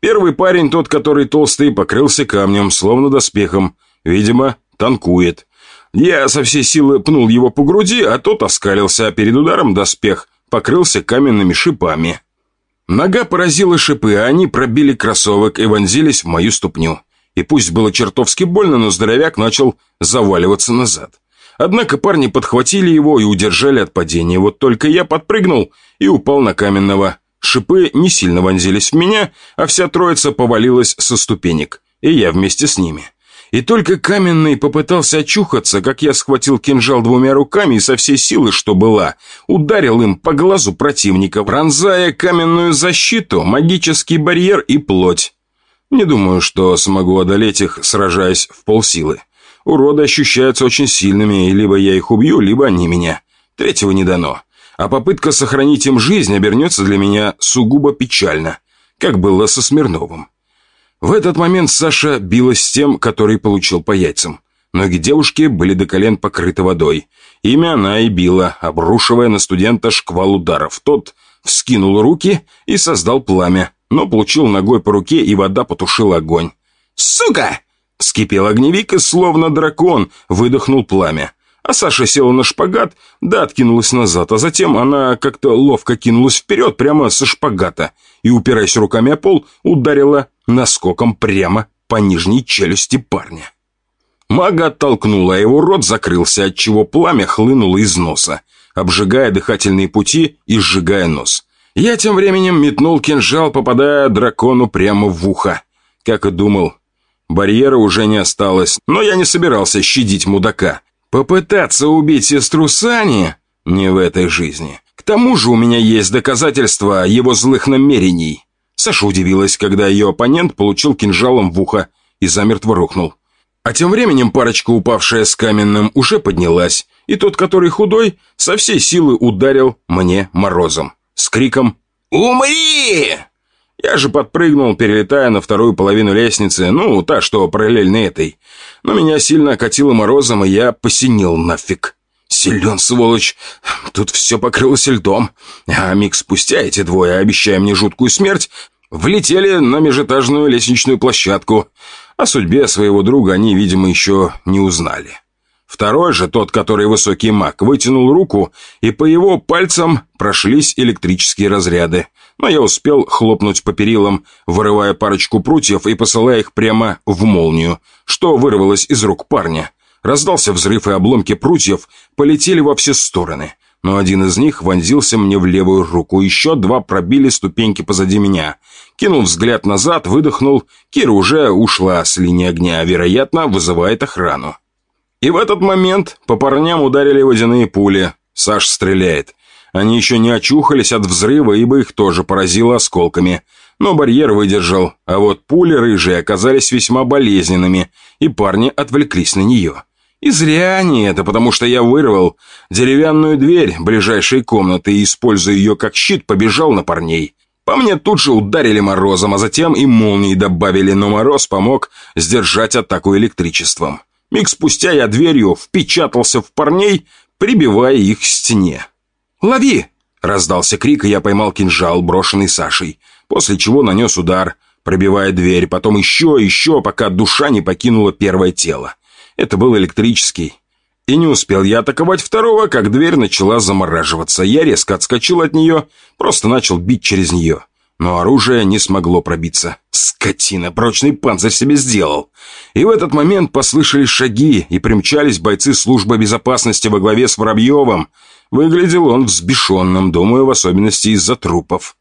Первый парень, тот, который толстый, покрылся камнем, словно доспехом. Видимо, танкует. Я со всей силы пнул его по груди, а тот оскалился, а перед ударом доспех покрылся каменными шипами. Нога поразила шипы, а они пробили кроссовок и вонзились в мою ступню. И пусть было чертовски больно, но здоровяк начал заваливаться назад. Однако парни подхватили его и удержали от падения. Вот только я подпрыгнул и упал на каменного. Шипы не сильно вонзились в меня, а вся троица повалилась со ступенек. И я вместе с ними. И только каменный попытался очухаться, как я схватил кинжал двумя руками и со всей силы, что была, ударил им по глазу противника, пронзая каменную защиту, магический барьер и плоть. Не думаю, что смогу одолеть их, сражаясь в полсилы. Уроды ощущаются очень сильными, и либо я их убью, либо они меня. Третьего не дано. А попытка сохранить им жизнь обернется для меня сугубо печально, как было со Смирновым. В этот момент Саша билась с тем, который получил по яйцам. Ноги девушки были до колен покрыты водой. Имя она и била, обрушивая на студента шквал ударов. Тот вскинул руки и создал пламя, но получил ногой по руке, и вода потушила огонь. «Сука!» — вскипел огневик и, словно дракон, выдохнул пламя. А Саша села на шпагат, да откинулась назад, а затем она как-то ловко кинулась вперед прямо со шпагата и, упираясь руками о пол, ударила наскоком прямо по нижней челюсти парня. Мага оттолкнула, а его рот закрылся, отчего пламя хлынуло из носа, обжигая дыхательные пути и сжигая нос. Я тем временем метнул кинжал, попадая дракону прямо в ухо. Как и думал, барьера уже не осталось, но я не собирался щадить мудака. Попытаться убить сестру Сани не в этой жизни. К тому же у меня есть доказательства его злых намерений. Саша удивилась, когда ее оппонент получил кинжалом в ухо и замертво рухнул. А тем временем парочка, упавшая с каменным, уже поднялась, и тот, который худой, со всей силы ударил мне морозом. С криком «Умри!» Я же подпрыгнул, перелетая на вторую половину лестницы, ну, та, что параллельно этой. Но меня сильно окатило морозом, и я посинел нафиг. Силен, сволочь. Тут все покрылось льдом. А миг спустя эти двое, обещая мне жуткую смерть, влетели на межэтажную лестничную площадку. О судьбе своего друга они, видимо, еще не узнали. Второй же, тот, который высокий маг, вытянул руку, и по его пальцам прошлись электрические разряды. Но я успел хлопнуть по перилам, вырывая парочку прутьев и посылая их прямо в молнию, что вырвалось из рук парня. Раздался взрыв, и обломки прутьев полетели во все стороны. Но один из них вонзился мне в левую руку, еще два пробили ступеньки позади меня. Кинул взгляд назад, выдохнул. Кира уже ушла с линии огня, вероятно, вызывает охрану. И в этот момент по парням ударили водяные пули. Саш стреляет. Они еще не очухались от взрыва, ибо их тоже поразило осколками. Но барьер выдержал, а вот пули рыжие оказались весьма болезненными, и парни отвлеклись на нее. И зря они это, потому что я вырвал деревянную дверь ближайшей комнаты и, используя ее как щит, побежал на парней. По мне тут же ударили морозом, а затем и молнией добавили, но мороз помог сдержать атаку электричеством. Миг спустя я дверью впечатался в парней, прибивая их к стене. «Лови!» — раздался крик, и я поймал кинжал, брошенный Сашей, после чего нанес удар, пробивая дверь, потом еще, еще, пока душа не покинула первое тело. Это был электрический. И не успел я атаковать второго, как дверь начала замораживаться. Я резко отскочил от нее, просто начал бить через нее но оружие не смогло пробиться. Скотина, прочный панцирь себе сделал. И в этот момент послышались шаги, и примчались бойцы службы безопасности во главе с Воробьевым. Выглядел он взбешенным, думаю, в особенности из-за трупов.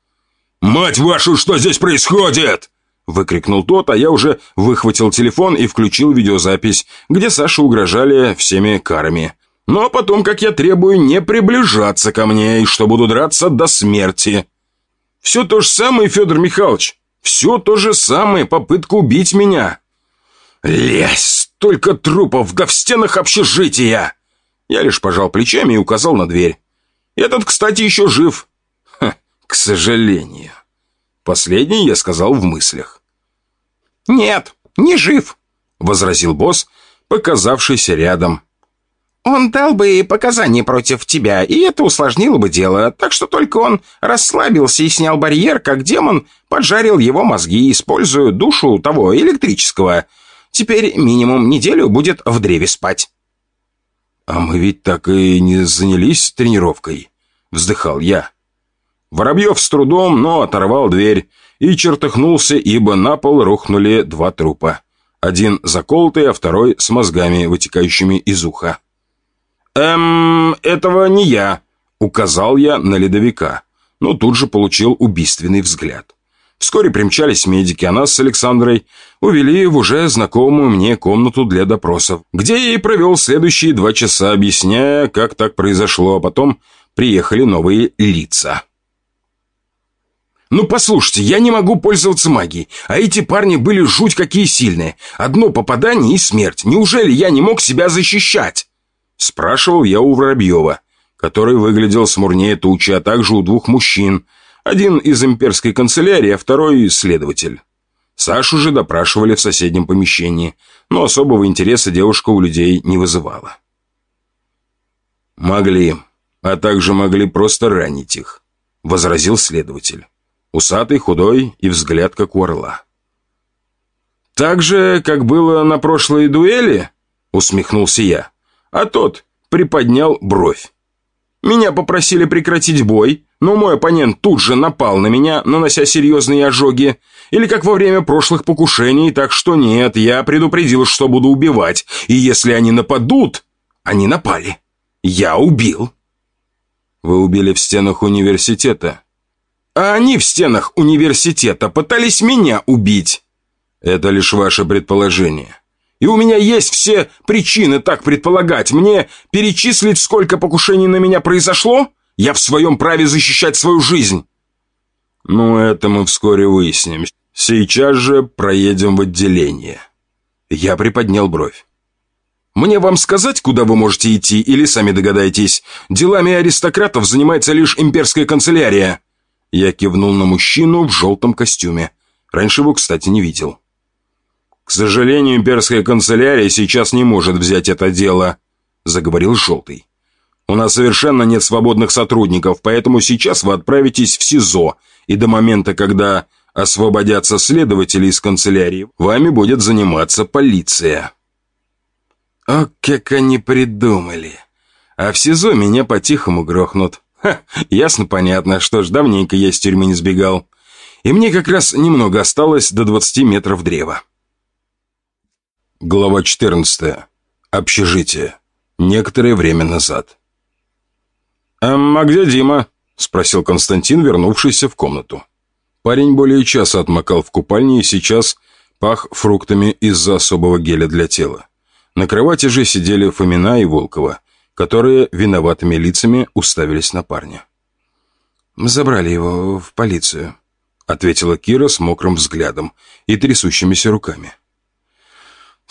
«Мать вашу, что здесь происходит?» Выкрикнул тот, а я уже выхватил телефон и включил видеозапись, где Саше угрожали всеми карами. Ну а потом, как я требую, не приближаться ко мне, и что буду драться до смерти. Все то же самое, Федор Михайлович. Все то же самое, попытка убить меня. Лезь, столько трупов, да в стенах общежития. Я лишь пожал плечами и указал на дверь. Этот, кстати, еще жив. Ха, к сожалению. Последний я сказал в мыслях. «Нет, не жив», — возразил босс, показавшийся рядом. Он дал бы показания против тебя, и это усложнило бы дело, так что только он расслабился и снял барьер, как демон поджарил его мозги, используя душу того электрического. Теперь минимум неделю будет в древе спать». «А мы ведь так и не занялись тренировкой», — вздыхал я. Воробьев с трудом, но оторвал дверь и чертыхнулся, ибо на пол рухнули два трупа. Один заколотый, а второй с мозгами, вытекающими из уха. «Эм, этого не я», — указал я на ледовика, но тут же получил убийственный взгляд. Вскоре примчались медики, а нас с Александрой увели в уже знакомую мне комнату для допросов, где я и провел следующие два часа, объясняя, как так произошло, а потом приехали новые лица. «Ну, послушайте, я не могу пользоваться магией, а эти парни были жуть какие сильные. Одно попадание и смерть. Неужели я не мог себя защищать?» Спрашивал я у Воробьева, который выглядел смурнее тучи, а также у двух мужчин. Один из имперской канцелярии, а второй – следователь. Сашу же допрашивали в соседнем помещении, но особого интереса девушка у людей не вызывала. «Могли, а также могли просто ранить их», – возразил следователь. Усатый, худой и взгляд, как у орла. «Так же, как было на прошлой дуэли?» – усмехнулся я а тот приподнял бровь. Меня попросили прекратить бой, но мой оппонент тут же напал на меня, нанося серьезные ожоги. Или как во время прошлых покушений, так что нет, я предупредил, что буду убивать. И если они нападут, они напали. Я убил. Вы убили в стенах университета. А они в стенах университета пытались меня убить. Это лишь ваше предположение. И у меня есть все причины так предполагать. Мне перечислить, сколько покушений на меня произошло? Я в своем праве защищать свою жизнь. Ну, это мы вскоре выясним. Сейчас же проедем в отделение. Я приподнял бровь. Мне вам сказать, куда вы можете идти, или сами догадаетесь? Делами аристократов занимается лишь имперская канцелярия. Я кивнул на мужчину в желтом костюме. Раньше его, кстати, не видел. «К сожалению, имперская канцелярия сейчас не может взять это дело», заговорил Желтый. «У нас совершенно нет свободных сотрудников, поэтому сейчас вы отправитесь в СИЗО, и до момента, когда освободятся следователи из канцелярии, вами будет заниматься полиция». «О, как они придумали! А в СИЗО меня по-тихому грохнут. Ха, ясно-понятно, что ж, давненько я из тюрьмы не сбегал. И мне как раз немного осталось до 20 метров древа». Глава 14. Общежитие. Некоторое время назад. «Эм, а где Дима?» – спросил Константин, вернувшийся в комнату. Парень более часа отмокал в купальне и сейчас пах фруктами из-за особого геля для тела. На кровати же сидели Фомина и Волкова, которые виноватыми лицами уставились на парня. «Забрали его в полицию», — ответила Кира с мокрым взглядом и трясущимися руками.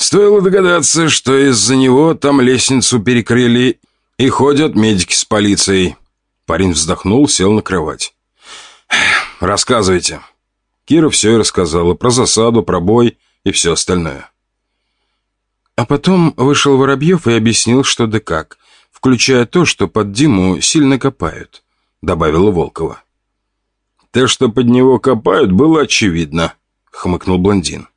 Стоило догадаться, что из-за него там лестницу перекрыли и ходят медики с полицией. Парень вздохнул, сел на кровать. «Рассказывайте». Кира все и рассказала про засаду, про бой и все остальное. А потом вышел Воробьев и объяснил, что да как, включая то, что под Диму сильно копают, добавила Волкова. «То, что под него копают, было очевидно», — хмыкнул блондин.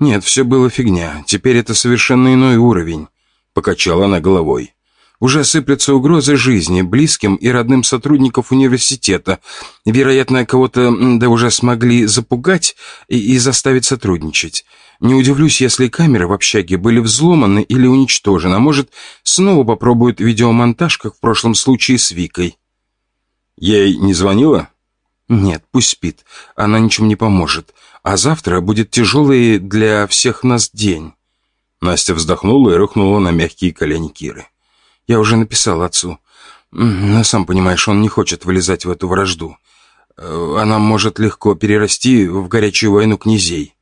«Нет, все было фигня. Теперь это совершенно иной уровень», — покачала она головой. «Уже сыплются угрозы жизни, близким и родным сотрудников университета. Вероятно, кого-то да уже смогли запугать и, и заставить сотрудничать. Не удивлюсь, если камеры в общаге были взломаны или уничтожены, а может, снова попробуют видеомонтаж, как в прошлом случае с Викой». «Ей не звонила?» «Нет, пусть спит. Она ничем не поможет а завтра будет тяжелый для всех нас день». Настя вздохнула и рухнула на мягкие колени Киры. «Я уже написал отцу. Но сам понимаешь, он не хочет вылезать в эту вражду. Э, она может легко перерасти в горячую войну князей».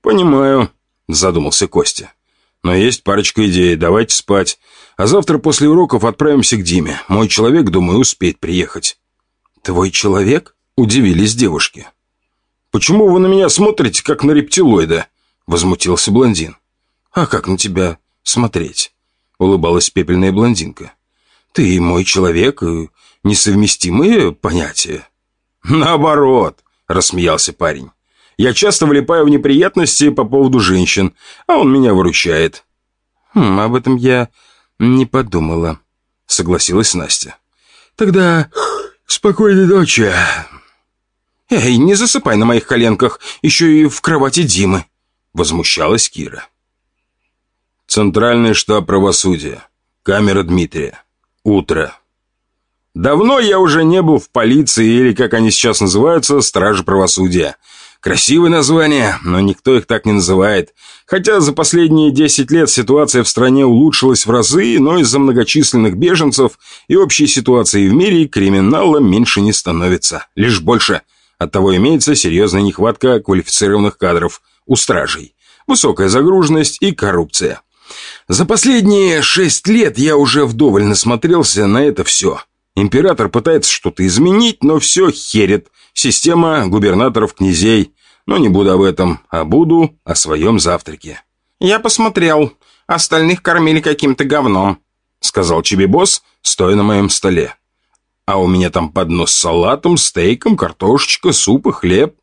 «Понимаю», — задумался Костя. «Но есть парочка идей. Давайте спать. А завтра после уроков отправимся к Диме. Мой человек, думаю, успеет приехать». «Твой человек?» — удивились девушки. «Почему вы на меня смотрите, как на рептилоида?» — возмутился блондин. «А как на тебя смотреть?» — улыбалась пепельная блондинка. «Ты мой человек, несовместимые понятия». «Наоборот», — рассмеялся парень. «Я часто влипаю в неприятности по поводу женщин, а он меня выручает». «Хм, об этом я не подумала», — согласилась Настя. «Тогда спокойной ночи», «Эй, не засыпай на моих коленках, еще и в кровати Димы!» Возмущалась Кира. Центральный штаб правосудия. Камера Дмитрия. Утро. Давно я уже не был в полиции или, как они сейчас называются, страже правосудия. Красивое название, но никто их так не называет. Хотя за последние 10 лет ситуация в стране улучшилась в разы, но из-за многочисленных беженцев и общей ситуации в мире криминала меньше не становится. Лишь больше – Оттого имеется серьезная нехватка квалифицированных кадров у стражей, высокая загруженность и коррупция. За последние шесть лет я уже вдоволь насмотрелся на это все. Император пытается что-то изменить, но все херит. Система губернаторов-князей. Но не буду об этом, а буду о своем завтраке. «Я посмотрел. Остальных кормили каким-то говном», — сказал Чебибос, стоя на моем столе. А у меня там поднос с салатом, стейком, картошечка, суп и хлеб.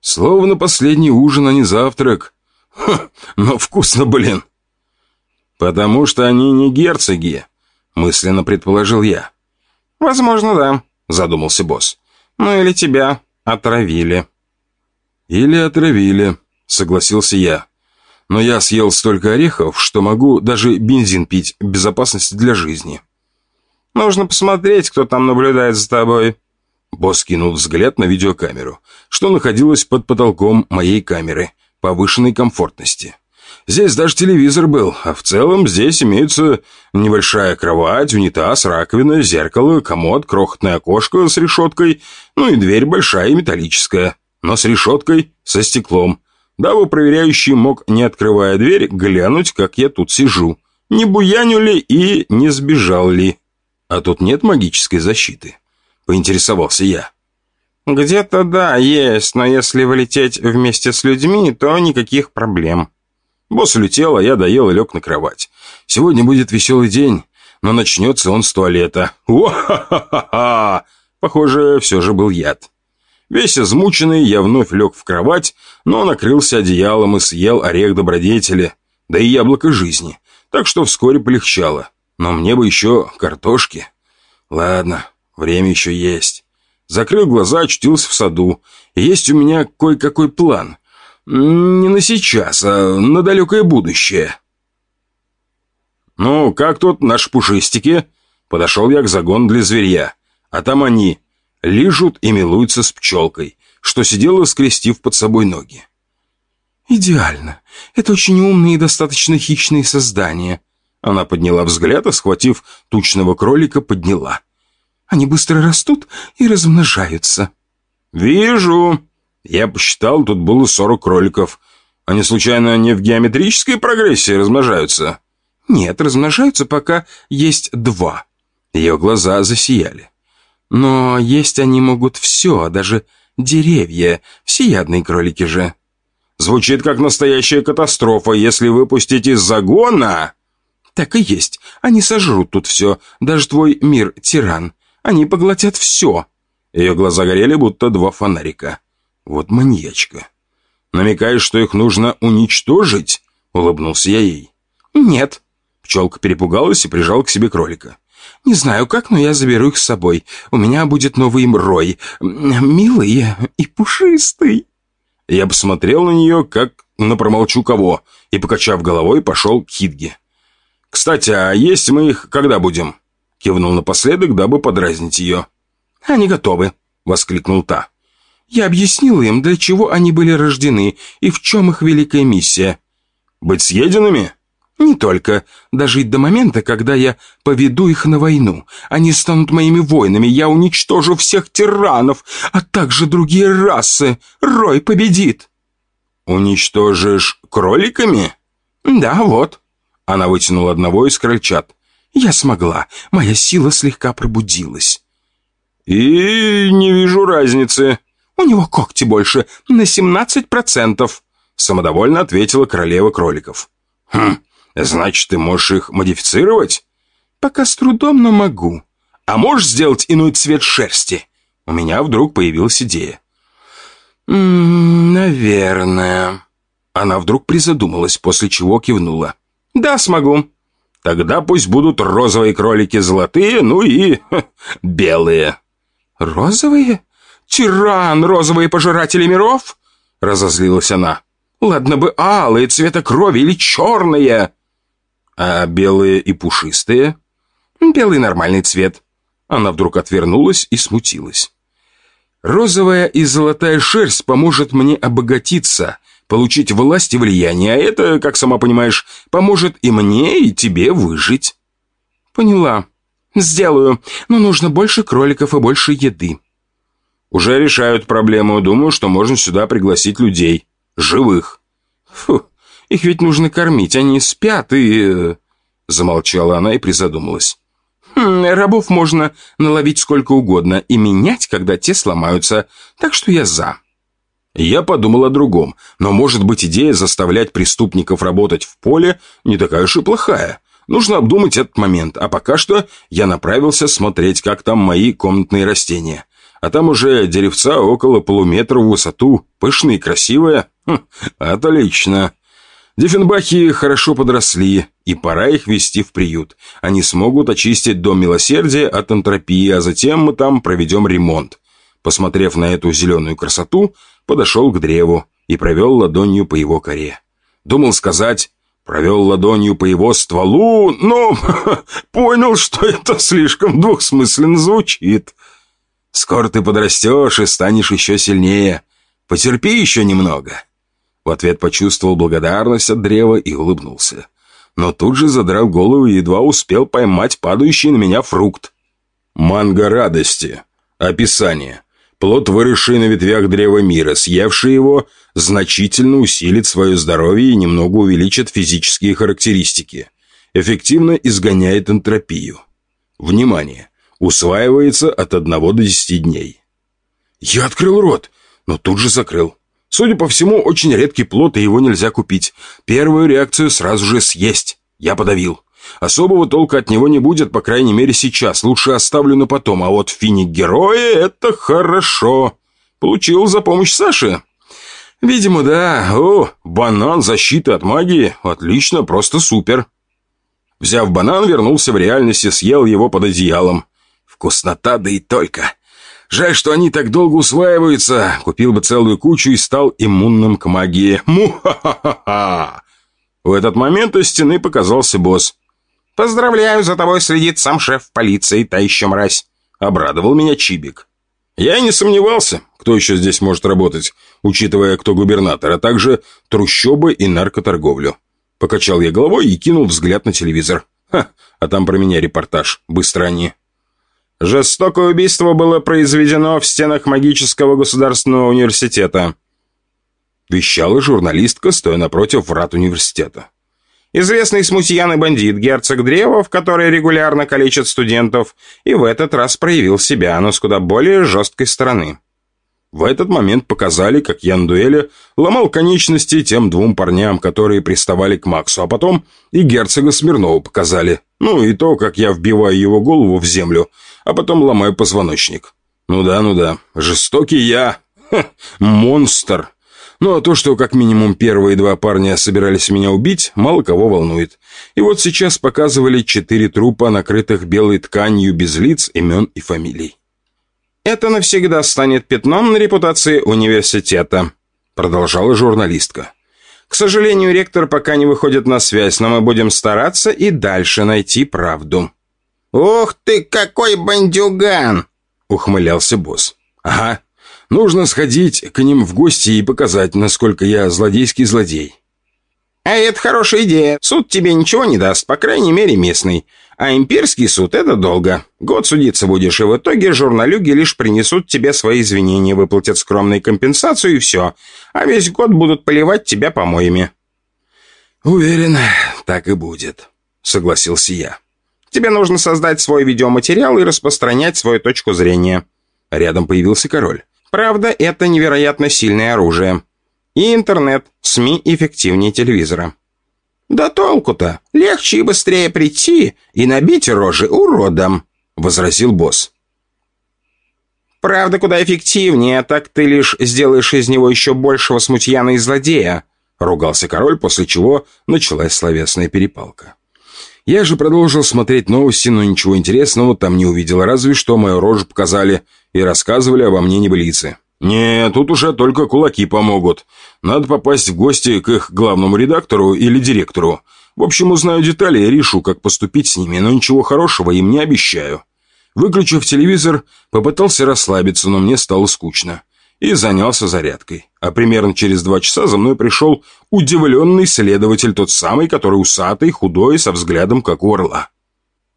Словно последний ужин, а не завтрак. Ха, но вкусно, блин. Потому что они не герцоги, мысленно предположил я. Возможно, да, задумался босс. Ну или тебя отравили. Или отравили, согласился я. Но я съел столько орехов, что могу даже бензин пить безопасности для жизни. Нужно посмотреть, кто там наблюдает за тобой». Босс кинул взгляд на видеокамеру, что находилась под потолком моей камеры, повышенной комфортности. Здесь даже телевизор был, а в целом здесь имеются небольшая кровать, унитаз, раковина, зеркало, комод, крохотное окошко с решеткой, ну и дверь большая и металлическая, но с решеткой, со стеклом, дабы проверяющий мог, не открывая дверь, глянуть, как я тут сижу, не буяню ли и не сбежал ли. «А тут нет магической защиты?» — поинтересовался я. «Где-то да, есть, но если вылететь вместе с людьми, то никаких проблем». Босс улетел, а я доел и лег на кровать. Сегодня будет веселый день, но начнется он с туалета. Уа-ха-ха-ха! Похоже, все же был яд. Весь измученный, я вновь лег в кровать, но накрылся одеялом и съел орех добродетели, да и яблоко жизни, так что вскоре полегчало. Но мне бы еще картошки. Ладно, время еще есть. Закрыл глаза, очутился в саду. Есть у меня кое-какой план. Не на сейчас, а на далекое будущее. «Ну, как тут наши пушистики?» Подошел я к загону для зверья. А там они лижут и милуются с пчелкой, что сидела, скрестив под собой ноги. «Идеально. Это очень умные и достаточно хищные создания». Она подняла взгляд, а схватив тучного кролика, подняла. «Они быстро растут и размножаются». «Вижу. Я посчитал, тут было сорок кроликов. Они, случайно, не в геометрической прогрессии размножаются?» «Нет, размножаются, пока есть два». Ее глаза засияли. «Но есть они могут все, даже деревья, всеядные кролики же». «Звучит как настоящая катастрофа, если выпустить из загона...» «Так и есть. Они сожрут тут все, даже твой мир, тиран. Они поглотят все». Ее глаза горели, будто два фонарика. «Вот маньячка». «Намекаешь, что их нужно уничтожить?» — улыбнулся я ей. «Нет», Пчелка перепугалась и прижала к себе кролика. «Не знаю как, но я заберу их с собой. У меня будет новый мрой. Милый и пушистый». Я посмотрел на нее, как на промолчу кого, и, покачав головой, пошел к Хидге. «Кстати, а есть мы их когда будем?» Кивнул напоследок, дабы подразнить ее. «Они готовы», — воскликнул та. «Я объяснил им, для чего они были рождены и в чем их великая миссия». «Быть съеденными?» Не только. Дожить до момента, когда я поведу их на войну. Они станут моими воинами, я уничтожу всех тиранов, а также другие расы. Рой победит. Уничтожишь кроликами? Да, вот. Она вытянула одного из крольчат. Я смогла. Моя сила слегка пробудилась. И не вижу разницы. У него когти больше, на семнадцать процентов. Самодовольно ответила королева кроликов. Хм, Значит, ты можешь их модифицировать? Пока с трудом, но могу. А можешь сделать иной цвет шерсти? У меня вдруг появилась идея. М -м, наверное. Она вдруг призадумалась, после чего кивнула. Да, смогу. Тогда пусть будут розовые кролики золотые, ну и ха, белые. Розовые? Тиран, розовые пожиратели миров? Разозлилась она. Ладно бы алые, цвета крови или черные. А белые и пушистые? Белый нормальный цвет. Она вдруг отвернулась и смутилась. Розовая и золотая шерсть поможет мне обогатиться, получить власть и влияние, а это, как сама понимаешь, поможет и мне, и тебе выжить. Поняла. Сделаю, но нужно больше кроликов и больше еды. Уже решают проблему, думаю, что можно сюда пригласить людей. Живых. Фу, их ведь нужно кормить, они спят и...» Замолчала она и призадумалась. «Хм, рабов можно наловить сколько угодно и менять, когда те сломаются, так что я за». Я подумал о другом, но, может быть, идея заставлять преступников работать в поле не такая уж и плохая. Нужно обдумать этот момент, а пока что я направился смотреть, как там мои комнатные растения. А там уже деревца около полуметра в высоту, пышные красивые. Хм, отлично. Диффенбахи хорошо подросли, и пора их вести в приют. Они смогут очистить дом милосердия от антропии, а затем мы там проведем ремонт. Посмотрев на эту зеленую красоту, подошел к древу и провел ладонью по его коре. Думал сказать «провел ладонью по его стволу», но понял, что это слишком двухсмысленно звучит. «Скоро ты подрастешь и станешь еще сильнее. Потерпи еще немного». В ответ почувствовал благодарность от древа и улыбнулся. Но тут же задрал голову и едва успел поймать падающий на меня фрукт. Манго радости. Описание. Плод, выросший на ветвях древа мира, съевший его, значительно усилит свое здоровье и немного увеличит физические характеристики. Эффективно изгоняет энтропию. Внимание! Усваивается от 1 до 10 дней. Я открыл рот, но тут же закрыл. Судя по всему, очень редкий плод, и его нельзя купить. Первую реакцию сразу же съесть. Я подавил. Особого толка от него не будет, по крайней мере, сейчас. Лучше оставлю на потом. А вот финик героя — это хорошо. Получил за помощь Саши. Видимо, да. О, банан, защита от магии. Отлично, просто супер. Взяв банан, вернулся в реальность и съел его под одеялом. Вкуснота, да и только. Жаль, что они так долго усваиваются. Купил бы целую кучу и стал иммунным к магии. Му-ха-ха-ха! В этот момент из стены показался босс. «Поздравляю, за тобой следит сам шеф полиции, та еще мразь!» Обрадовал меня Чибик. Я не сомневался, кто еще здесь может работать, учитывая, кто губернатор, а также трущобы и наркоторговлю. Покачал я головой и кинул взгляд на телевизор. Ха, а там про меня репортаж. Быстро они. Жестокое убийство было произведено в стенах магического государственного университета. Вещала журналистка, стоя напротив врат университета. Известный смутьян и бандит, герцог Древов, который регулярно калечит студентов, и в этот раз проявил себя, но с куда более жесткой стороны. В этот момент показали, как Ян Дуэля ломал конечности тем двум парням, которые приставали к Максу, а потом и герцога Смирнова показали. Ну и то, как я вбиваю его голову в землю, а потом ломаю позвоночник. Ну да, ну да, жестокий я, Ха, монстр. Ну а то, что как минимум первые два парня собирались меня убить, мало кого волнует. И вот сейчас показывали четыре трупа, накрытых белой тканью без лиц, имен и фамилий. «Это навсегда станет пятном на репутации университета», продолжала журналистка. «К сожалению, ректор пока не выходит на связь, но мы будем стараться и дальше найти правду». «Ух ты, какой бандюган!» ухмылялся босс. «Ага, Нужно сходить к ним в гости и показать, насколько я злодейский злодей». «А это хорошая идея. Суд тебе ничего не даст, по крайней мере местный. А имперский суд — это долго. Год судиться будешь, и в итоге журналюги лишь принесут тебе свои извинения, выплатят скромную компенсацию и все. А весь год будут поливать тебя помоями». «Уверен, так и будет», — согласился я. «Тебе нужно создать свой видеоматериал и распространять свою точку зрения». Рядом появился король. Правда, это невероятно сильное оружие. И интернет, СМИ эффективнее телевизора. «Да толку-то! Легче и быстрее прийти и набить рожи уродом», — возразил босс. «Правда, куда эффективнее, так ты лишь сделаешь из него еще большего смутьяна и злодея», — ругался король, после чего началась словесная перепалка. Я же продолжил смотреть новости, но ничего интересного там не увидел, разве что мою рожу показали и рассказывали обо мне небылицы. Не, тут уже только кулаки помогут. Надо попасть в гости к их главному редактору или директору. В общем, узнаю детали и решу, как поступить с ними, но ничего хорошего им не обещаю. Выключив телевизор, попытался расслабиться, но мне стало скучно и занялся зарядкой. А примерно через два часа за мной пришел удивленный следователь, тот самый, который усатый, худой, со взглядом, как у орла.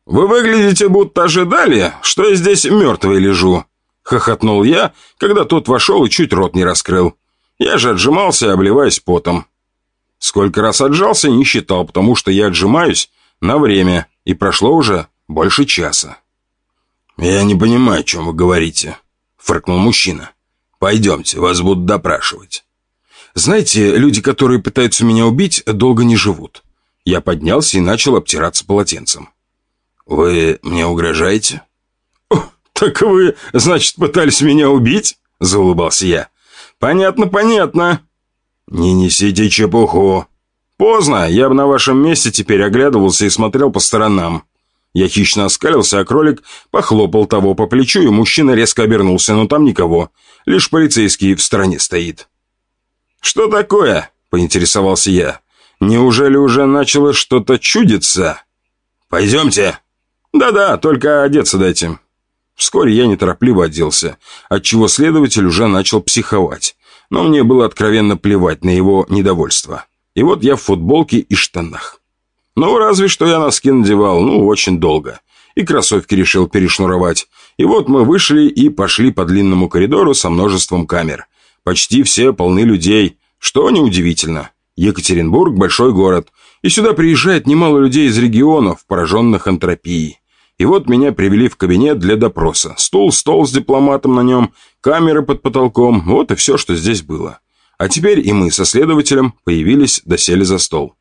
«Вы выглядите, будто ожидали, что я здесь мертвый лежу», — хохотнул я, когда тот вошел и чуть рот не раскрыл. Я же отжимался, обливаясь потом. Сколько раз отжался, не считал, потому что я отжимаюсь на время, и прошло уже больше часа. «Я не понимаю, о чем вы говорите», — фыркнул мужчина. Пойдемте, вас будут допрашивать. Знаете, люди, которые пытаются меня убить, долго не живут. Я поднялся и начал обтираться полотенцем. Вы мне угрожаете? Так вы, значит, пытались меня убить? Заулыбался я. Понятно, понятно. Не несите чепуху. Поздно, я бы на вашем месте теперь оглядывался и смотрел по сторонам. Я хищно оскалился, а кролик похлопал того по плечу, и мужчина резко обернулся, но там никого. Лишь полицейский в стороне стоит. «Что такое?» — поинтересовался я. «Неужели уже начало что-то чудиться?» «Пойдемте». «Да-да, только одеться дайте». Вскоре я неторопливо оделся, отчего следователь уже начал психовать. Но мне было откровенно плевать на его недовольство. И вот я в футболке и штанах. Ну, разве что я носки надевал, ну, очень долго. И кроссовки решил перешнуровать. И вот мы вышли и пошли по длинному коридору со множеством камер. Почти все полны людей, что неудивительно. Екатеринбург – большой город, и сюда приезжает немало людей из регионов, пораженных антропией. И вот меня привели в кабинет для допроса. Стул, стол с дипломатом на нем, камеры под потолком. Вот и все, что здесь было. А теперь и мы со следователем появились, досели за стол.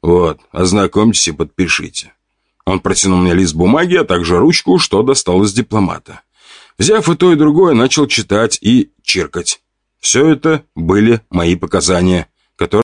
Вот, ознакомьтесь и подпишите. Он протянул мне лист бумаги, а также ручку, что достал из дипломата. Взяв и то, и другое, начал читать и чиркать. Все это были мои показания, которые